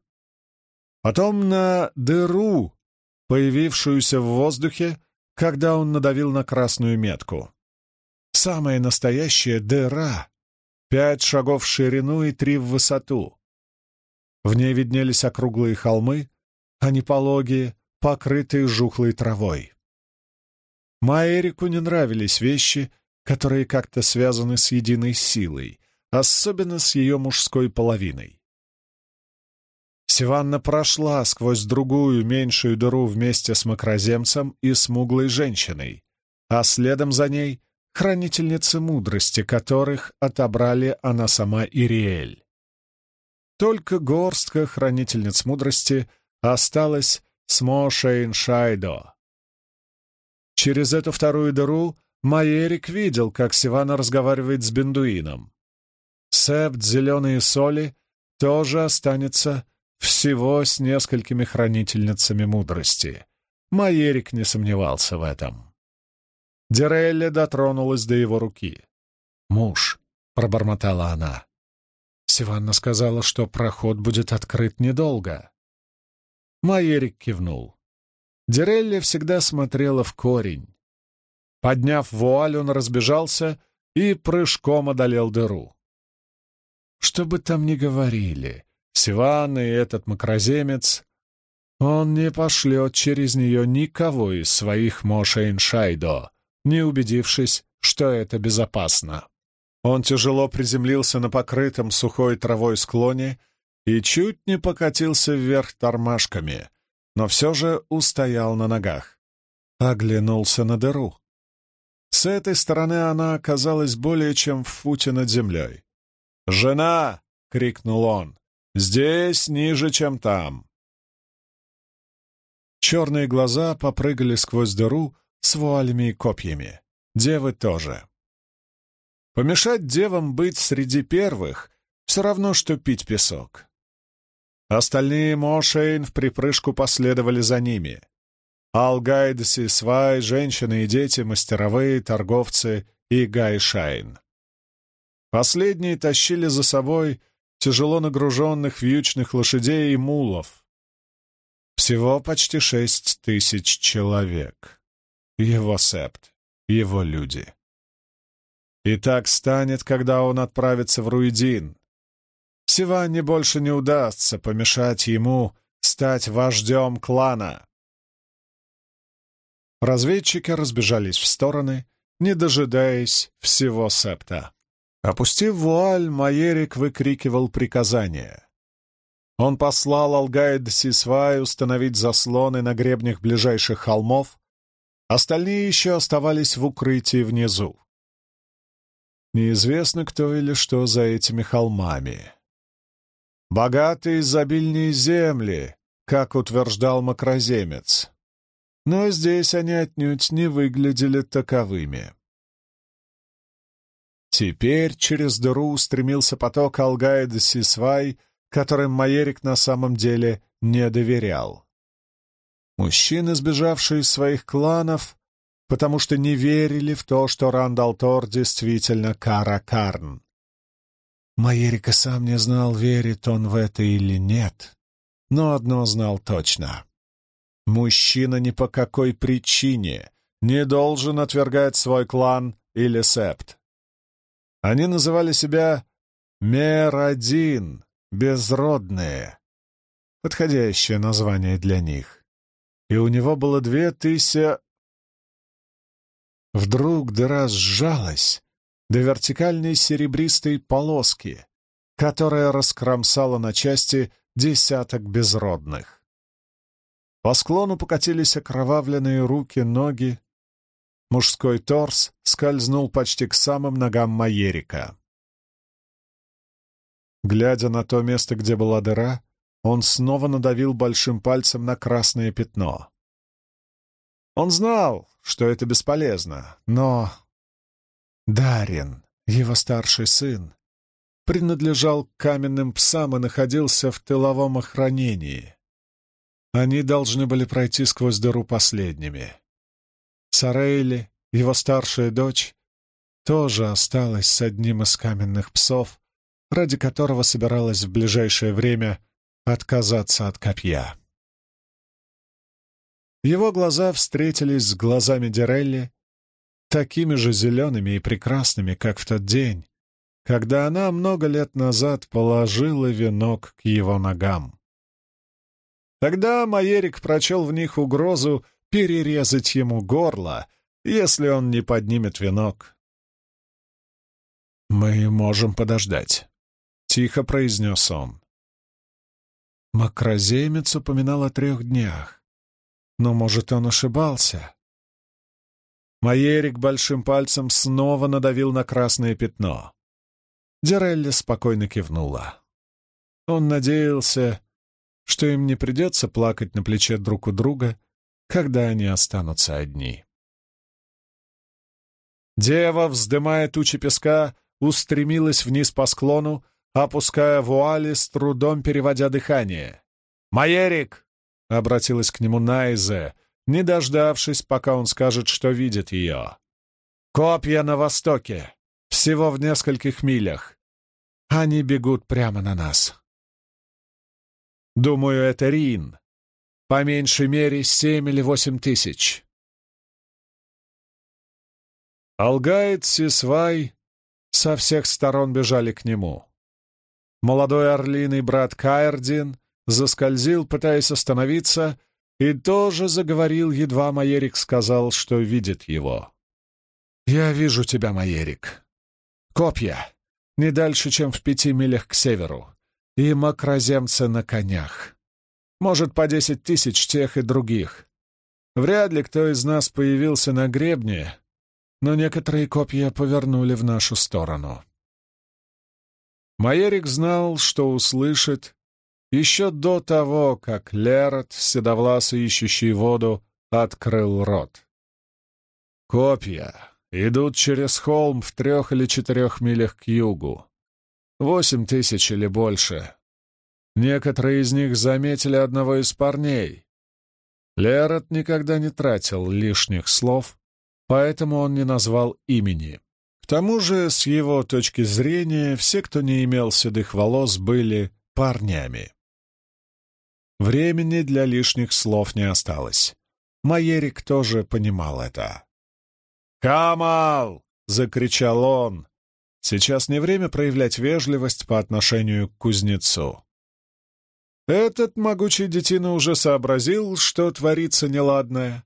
Потом на дыру, появившуюся в воздухе, когда он надавил на красную метку. Самая настоящая дыра, пять шагов в ширину и три в высоту. В ней виднелись округлые холмы, а не пологие, покрытые жухлой травой. Майерику не нравились вещи, которые как-то связаны с единой силой, особенно с ее мужской половиной. Сиванна прошла сквозь другую меньшую дыру вместе с макроземцем и смуглой женщиной, а следом за ней — хранительницы мудрости, которых отобрали она сама и Риэль. Только горстка хранительниц мудрости осталась Смошейн Шайдо. Через эту вторую дыру Майерик видел, как Сивана разговаривает с бендуином. Септ зеленые соли тоже останется всего с несколькими хранительницами мудрости. Майерик не сомневался в этом. Дирелли дотронулась до его руки. «Муж», — пробормотала она. Сиванна сказала, что проход будет открыт недолго. Майерик кивнул. Дирелли всегда смотрела в корень. Подняв вуаль, он разбежался и прыжком одолел дыру. Что бы там ни говорили, Сиван и этот макроземец, он не пошлет через нее никого из своих Мошейн-Шайдо, не убедившись, что это безопасно. Он тяжело приземлился на покрытом сухой травой склоне и чуть не покатился вверх тормашками, но все же устоял на ногах. Оглянулся на дыру. С этой стороны она оказалась более чем в футе над землей. «Жена!» — крикнул он. «Здесь ниже, чем там!» Черные глаза попрыгали сквозь дыру с вуалями и копьями. Девы тоже. Помешать девам быть среди первых — все равно, что пить песок. Остальные Мошейн вприпрыжку последовали за ними. Алгай'д'сисвай, женщины и дети, мастеровые, торговцы и Гайшайн. Последние тащили за собой тяжело нагруженных вьючных лошадей и мулов. Всего почти шесть тысяч человек. Его септ, его люди. И так станет, когда он отправится в Руидин, Сиванне больше не удастся помешать ему стать вождем клана. Разведчики разбежались в стороны, не дожидаясь всего септа. Опустив вуаль, Майерик выкрикивал приказания. Он послал Алгайд Сисвай установить заслоны на гребнях ближайших холмов, остальные еще оставались в укрытии внизу. Неизвестно, кто или что за этими холмами. Богатые изобильные земли, как утверждал макроземец. Но здесь они отнюдь не выглядели таковыми. Теперь через дыру устремился поток Алгайда Сисвай, которым Майерик на самом деле не доверял. Мужчины, сбежавшие из своих кланов, потому что не верили в то, что Рандалтор действительно Каракарн. Майерик и сам не знал, верит он в это или нет, но одно знал точно. Мужчина ни по какой причине не должен отвергать свой клан или септ. Они называли себя Мер-1, безродные, подходящее название для них. И у него было две тысячи... Вдруг дыра сжалась до вертикальной серебристой полоски, которая раскромсала на части десяток безродных. По склону покатились окровавленные руки, ноги. Мужской торс скользнул почти к самым ногам Майерика. Глядя на то место, где была дыра, он снова надавил большим пальцем на красное пятно. Он знал, что это бесполезно, но... Дарин, его старший сын, принадлежал к каменным псам и находился в тыловом охранении. Они должны были пройти сквозь дыру последними. Сарейли, его старшая дочь, тоже осталась с одним из каменных псов, ради которого собиралась в ближайшее время отказаться от копья. Его глаза встретились с глазами Дирелли, такими же зелеными и прекрасными, как в тот день, когда она много лет назад положила венок к его ногам. Тогда Майерик прочел в них угрозу перерезать ему горло, если он не поднимет венок. «Мы можем подождать», — тихо произнес он. Макроземец упоминал о трех днях. Но, может, он ошибался? Майерик большим пальцем снова надавил на красное пятно. Дирелли спокойно кивнула. Он надеялся, что им не придется плакать на плече друг у друга, когда они останутся одни. Дева, вздымая тучи песка, устремилась вниз по склону, опуская вуали, с трудом переводя дыхание. «Майерик!» — обратилась к нему Найзе, не дождавшись, пока он скажет, что видит ее. «Копья на востоке, всего в нескольких милях. Они бегут прямо на нас». «Думаю, это Рин. По меньшей мере семь или восемь тысяч». Алгайд, Сисвай со всех сторон бежали к нему. Молодой орлиный брат Каэрдин заскользил, пытаясь остановиться, и тоже заговорил, едва Майерик сказал, что видит его. «Я вижу тебя, Майерик. Копья, не дальше, чем в пяти милях к северу, и макроземцы на конях. Может, по десять тысяч тех и других. Вряд ли кто из нас появился на гребне, но некоторые копья повернули в нашу сторону». Майерик знал, что услышит, еще до того, как Лерот, седовласый ищущий воду, открыл рот. Копья идут через холм в трех или четырех милях к югу. Восемь тысяч или больше. Некоторые из них заметили одного из парней. Лерот никогда не тратил лишних слов, поэтому он не назвал имени. К тому же, с его точки зрения, все, кто не имел седых волос, были парнями. Времени для лишних слов не осталось. Майерик тоже понимал это. «Камал!» — закричал он. Сейчас не время проявлять вежливость по отношению к кузнецу. Этот могучий детина уже сообразил, что творится неладное.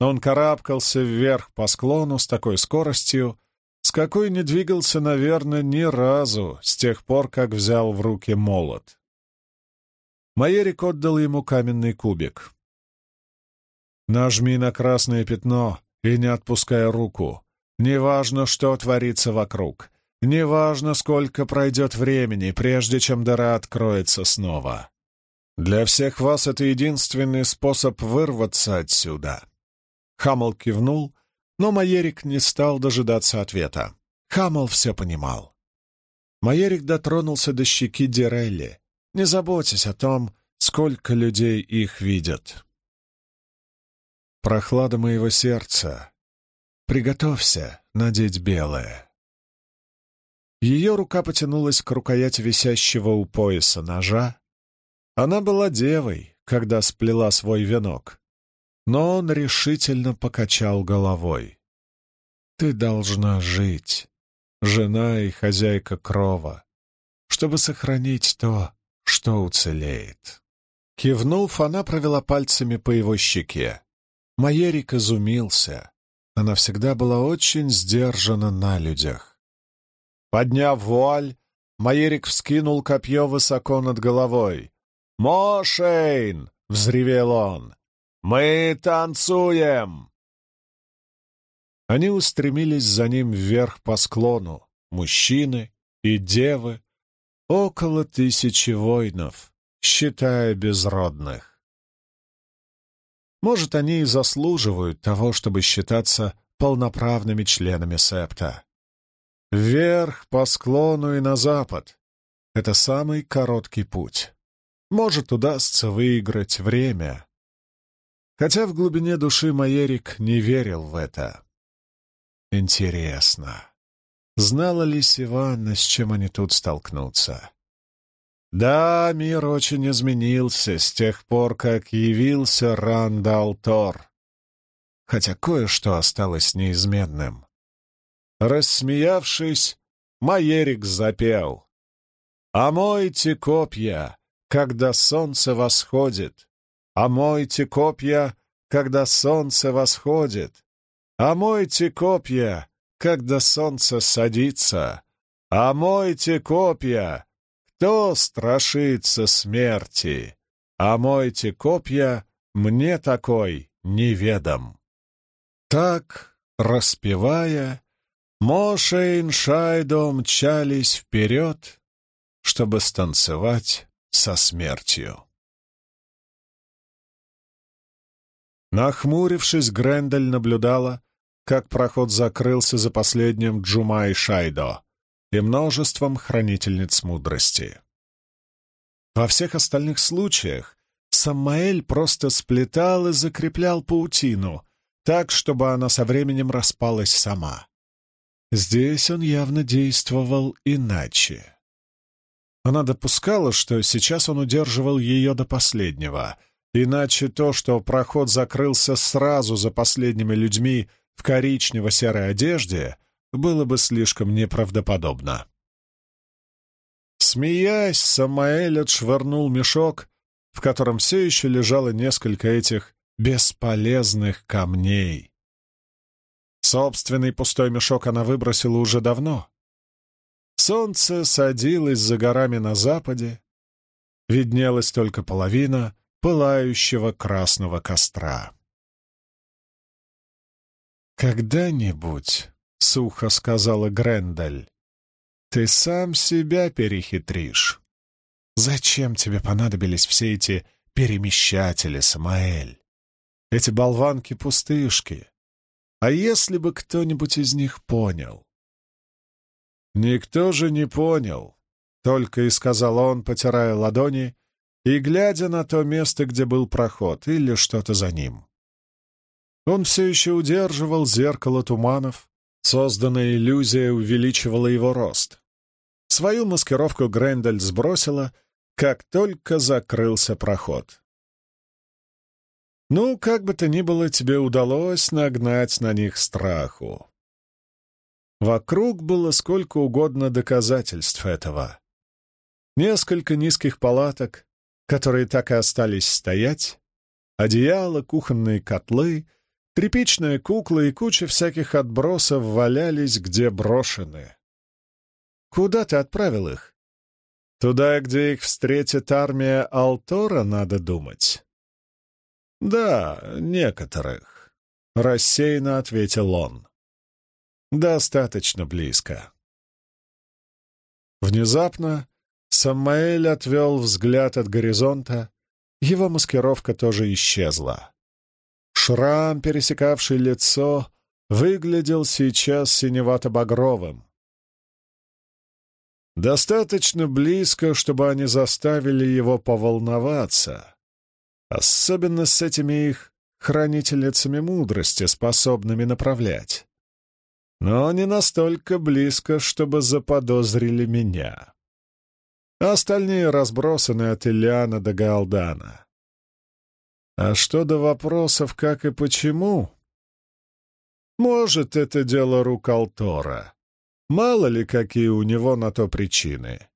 Он карабкался вверх по склону с такой скоростью, с какой не двигался, наверное, ни разу с тех пор, как взял в руки молот. Майерик отдал ему каменный кубик. «Нажми на красное пятно и не отпускай руку. Неважно, что творится вокруг. Неважно, сколько пройдет времени, прежде чем дыра откроется снова. Для всех вас это единственный способ вырваться отсюда. Хамл кивнул, но Майерик не стал дожидаться ответа. Хамл все понимал. Майерик дотронулся до щеки Дирелли. «Не заботьтесь о том, сколько людей их видят». «Прохлада моего сердца. Приготовься надеть белое». Ее рука потянулась к рукояти висящего у пояса ножа. Она была девой, когда сплела свой венок но он решительно покачал головой. «Ты должна жить, жена и хозяйка крова, чтобы сохранить то, что уцелеет». Кивнув, она провела пальцами по его щеке. Майерик изумился. Она всегда была очень сдержана на людях. Подняв вуаль, Майерик вскинул копье высоко над головой. «Мошейн!» — взревел он. «Мы танцуем!» Они устремились за ним вверх по склону, мужчины и девы, около тысячи воинов, считая безродных. Может, они и заслуживают того, чтобы считаться полноправными членами септа. Вверх по склону и на запад — это самый короткий путь. Может, удастся выиграть время, Хотя в глубине души Майерик не верил в это. Интересно, знала ли Сиванна, с чем они тут столкнутся? Да, мир очень изменился с тех пор, как явился Рандал Тор. Хотя кое-что осталось неизменным. Рассмеявшись, Майерик запел. «Омойте копья, когда солнце восходит, Омойте копья, когда солнце восходит. Омойте копья, когда солнце садится. Омойте копья, кто страшится смерти. Омойте копья, мне такой неведом. Так, распевая, Моше и Шайдо мчались вперед, чтобы станцевать со смертью. Нахмурившись, Грендель наблюдала, как проход закрылся за последним Джума и Шайдо и множеством хранительниц мудрости. Во всех остальных случаях Самаэль просто сплетал и закреплял паутину, так, чтобы она со временем распалась сама. Здесь он явно действовал иначе. Она допускала, что сейчас он удерживал ее до последнего — Иначе то, что проход закрылся сразу за последними людьми в коричнево-серой одежде, было бы слишком неправдоподобно. Смеясь, Самаэль отшвырнул мешок, в котором все еще лежало несколько этих бесполезных камней. Собственный пустой мешок она выбросила уже давно. Солнце садилось за горами на западе, виднелась только половина — пылающего красного костра. «Когда-нибудь», — сухо сказала Грендель, — «ты сам себя перехитришь. Зачем тебе понадобились все эти перемещатели, Самаэль? Эти болванки-пустышки? А если бы кто-нибудь из них понял?» «Никто же не понял», — только и сказал он, потирая ладони и глядя на то место, где был проход, или что-то за ним. Он все еще удерживал зеркало туманов, созданная иллюзия увеличивала его рост. Свою маскировку Грендель сбросила, как только закрылся проход. Ну, как бы то ни было, тебе удалось нагнать на них страху. Вокруг было сколько угодно доказательств этого. Несколько низких палаток, которые так и остались стоять, одеяло, кухонные котлы, тряпичная кукла и куча всяких отбросов валялись, где брошены. «Куда ты отправил их?» «Туда, где их встретит армия Алтора, надо думать». «Да, некоторых», — рассеянно ответил он. «Достаточно близко». Внезапно Самаэль отвел взгляд от горизонта, его маскировка тоже исчезла. Шрам, пересекавший лицо, выглядел сейчас синевато-багровым. Достаточно близко, чтобы они заставили его поволноваться, особенно с этими их хранительницами мудрости, способными направлять. Но не настолько близко, чтобы заподозрили меня а остальные разбросаны от Ильяна до Галдана. А что до вопросов как и почему? Может, это дело рук Алтора. Мало ли, какие у него на то причины.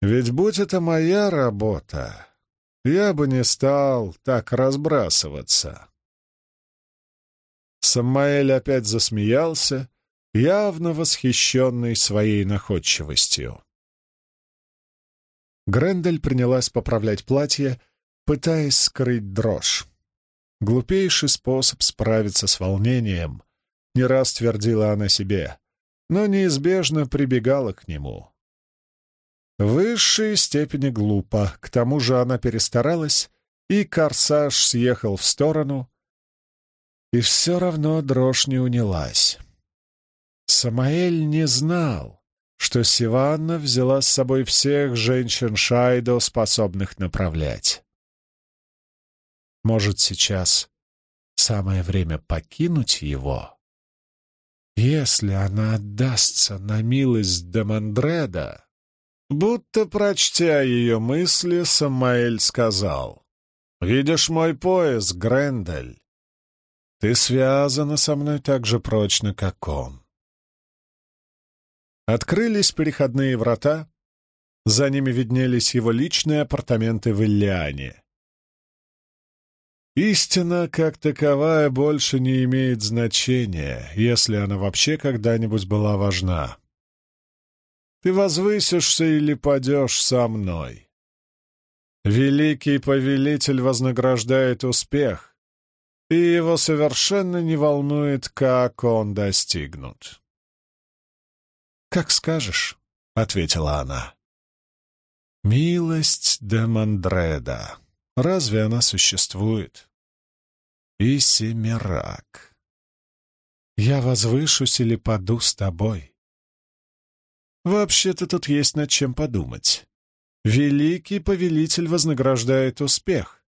Ведь будь это моя работа, я бы не стал так разбрасываться. Самаэль опять засмеялся, явно восхищенный своей находчивостью. Грендель принялась поправлять платье, пытаясь скрыть дрожь. Глупейший способ справиться с волнением, не раз твердила она себе, но неизбежно прибегала к нему. В высшей степени глупо, к тому же она перестаралась, и корсаж съехал в сторону, и все равно дрожь не унялась. Самаэль не знал, что Сиванна взяла с собой всех женщин Шайдо, способных направлять. Может, сейчас самое время покинуть его? Если она отдастся на милость Демандреда, будто прочтя ее мысли, Самаэль сказал, «Видишь мой пояс, Грендель? Ты связана со мной так же прочно, как он. Открылись переходные врата, за ними виднелись его личные апартаменты в Иллиане. Истина, как таковая, больше не имеет значения, если она вообще когда-нибудь была важна. Ты возвысишься или падешь со мной. Великий повелитель вознаграждает успех, и его совершенно не волнует, как он достигнут. «Как скажешь», — ответила она. «Милость де Мандреда. Разве она существует?» «И Семирак. Я возвышусь или паду с тобой?» «Вообще-то тут есть над чем подумать. Великий повелитель вознаграждает успех.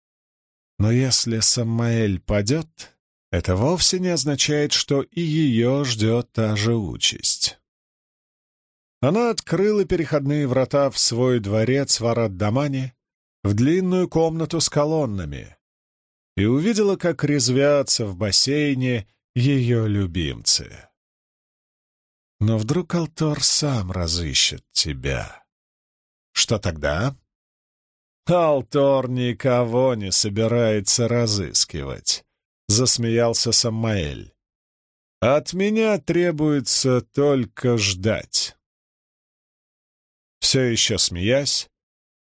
Но если Самаэль падет, это вовсе не означает, что и ее ждет та же участь». Она открыла переходные врата в свой дворец в Арат-Дамане, в длинную комнату с колоннами, и увидела, как резвятся в бассейне ее любимцы. Но вдруг Алтор сам разыщет тебя. Что тогда? Алтор никого не собирается разыскивать, — засмеялся Самаэль. От меня требуется только ждать. Все еще смеясь,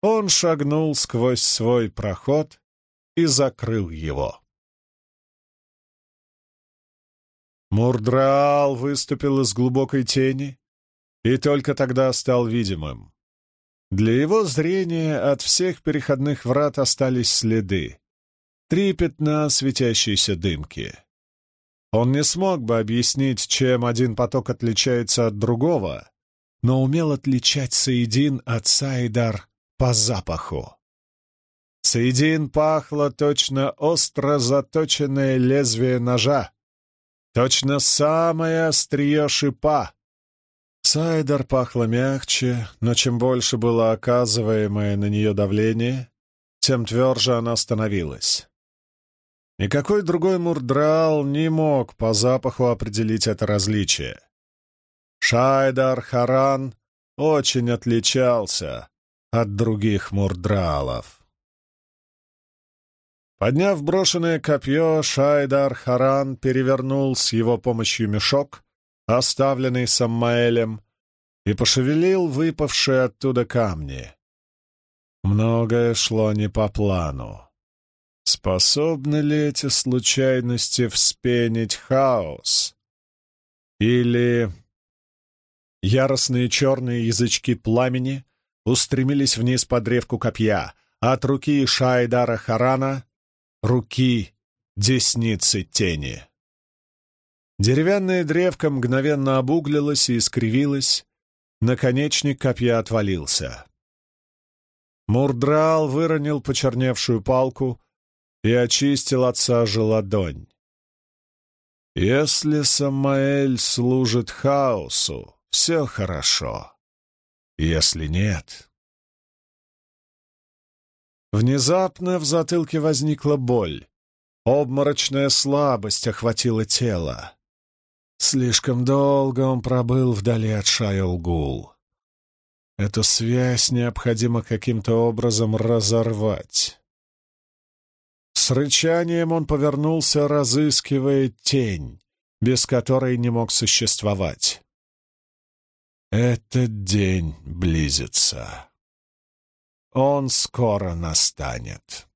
он шагнул сквозь свой проход и закрыл его. Мурдраал выступил из глубокой тени и только тогда стал видимым. Для его зрения от всех переходных врат остались следы. Три пятна светящейся дымки. Он не смог бы объяснить, чем один поток отличается от другого, но умел отличать Саидин от Сайдар по запаху. Саидин пахло точно остро заточенное лезвие ножа, точно самое острие шипа. Сайдар пахло мягче, но чем больше было оказываемое на нее давление, тем тверже она становилась. Никакой другой мурдрал не мог по запаху определить это различие. Шайдар Харан очень отличался от других мурдралов. Подняв брошенное копье, Шайдар Харан перевернул с его помощью мешок, оставленный Саммаэлем, и пошевелил выпавшие оттуда камни. Многое шло не по плану. Способны ли эти случайности вспенить хаос? Или яростные черные язычки пламени устремились вниз по древку копья, от руки Шайдара Харана — руки десницы тени. Деревянная древка мгновенно обуглилась и искривилась, наконечник копья отвалился. Мурдрал выронил почерневшую палку и очистил от сажи ладонь. Если Самаэль служит хаосу, все хорошо. Если нет... Внезапно в затылке возникла боль. Обморочная слабость охватила тело. Слишком долго он пробыл вдали от Шайлгул. Эту связь необходимо каким-то образом разорвать. С рычанием он повернулся, разыскивая тень, без которой не мог существовать. Этот день близится. Он скоро настанет.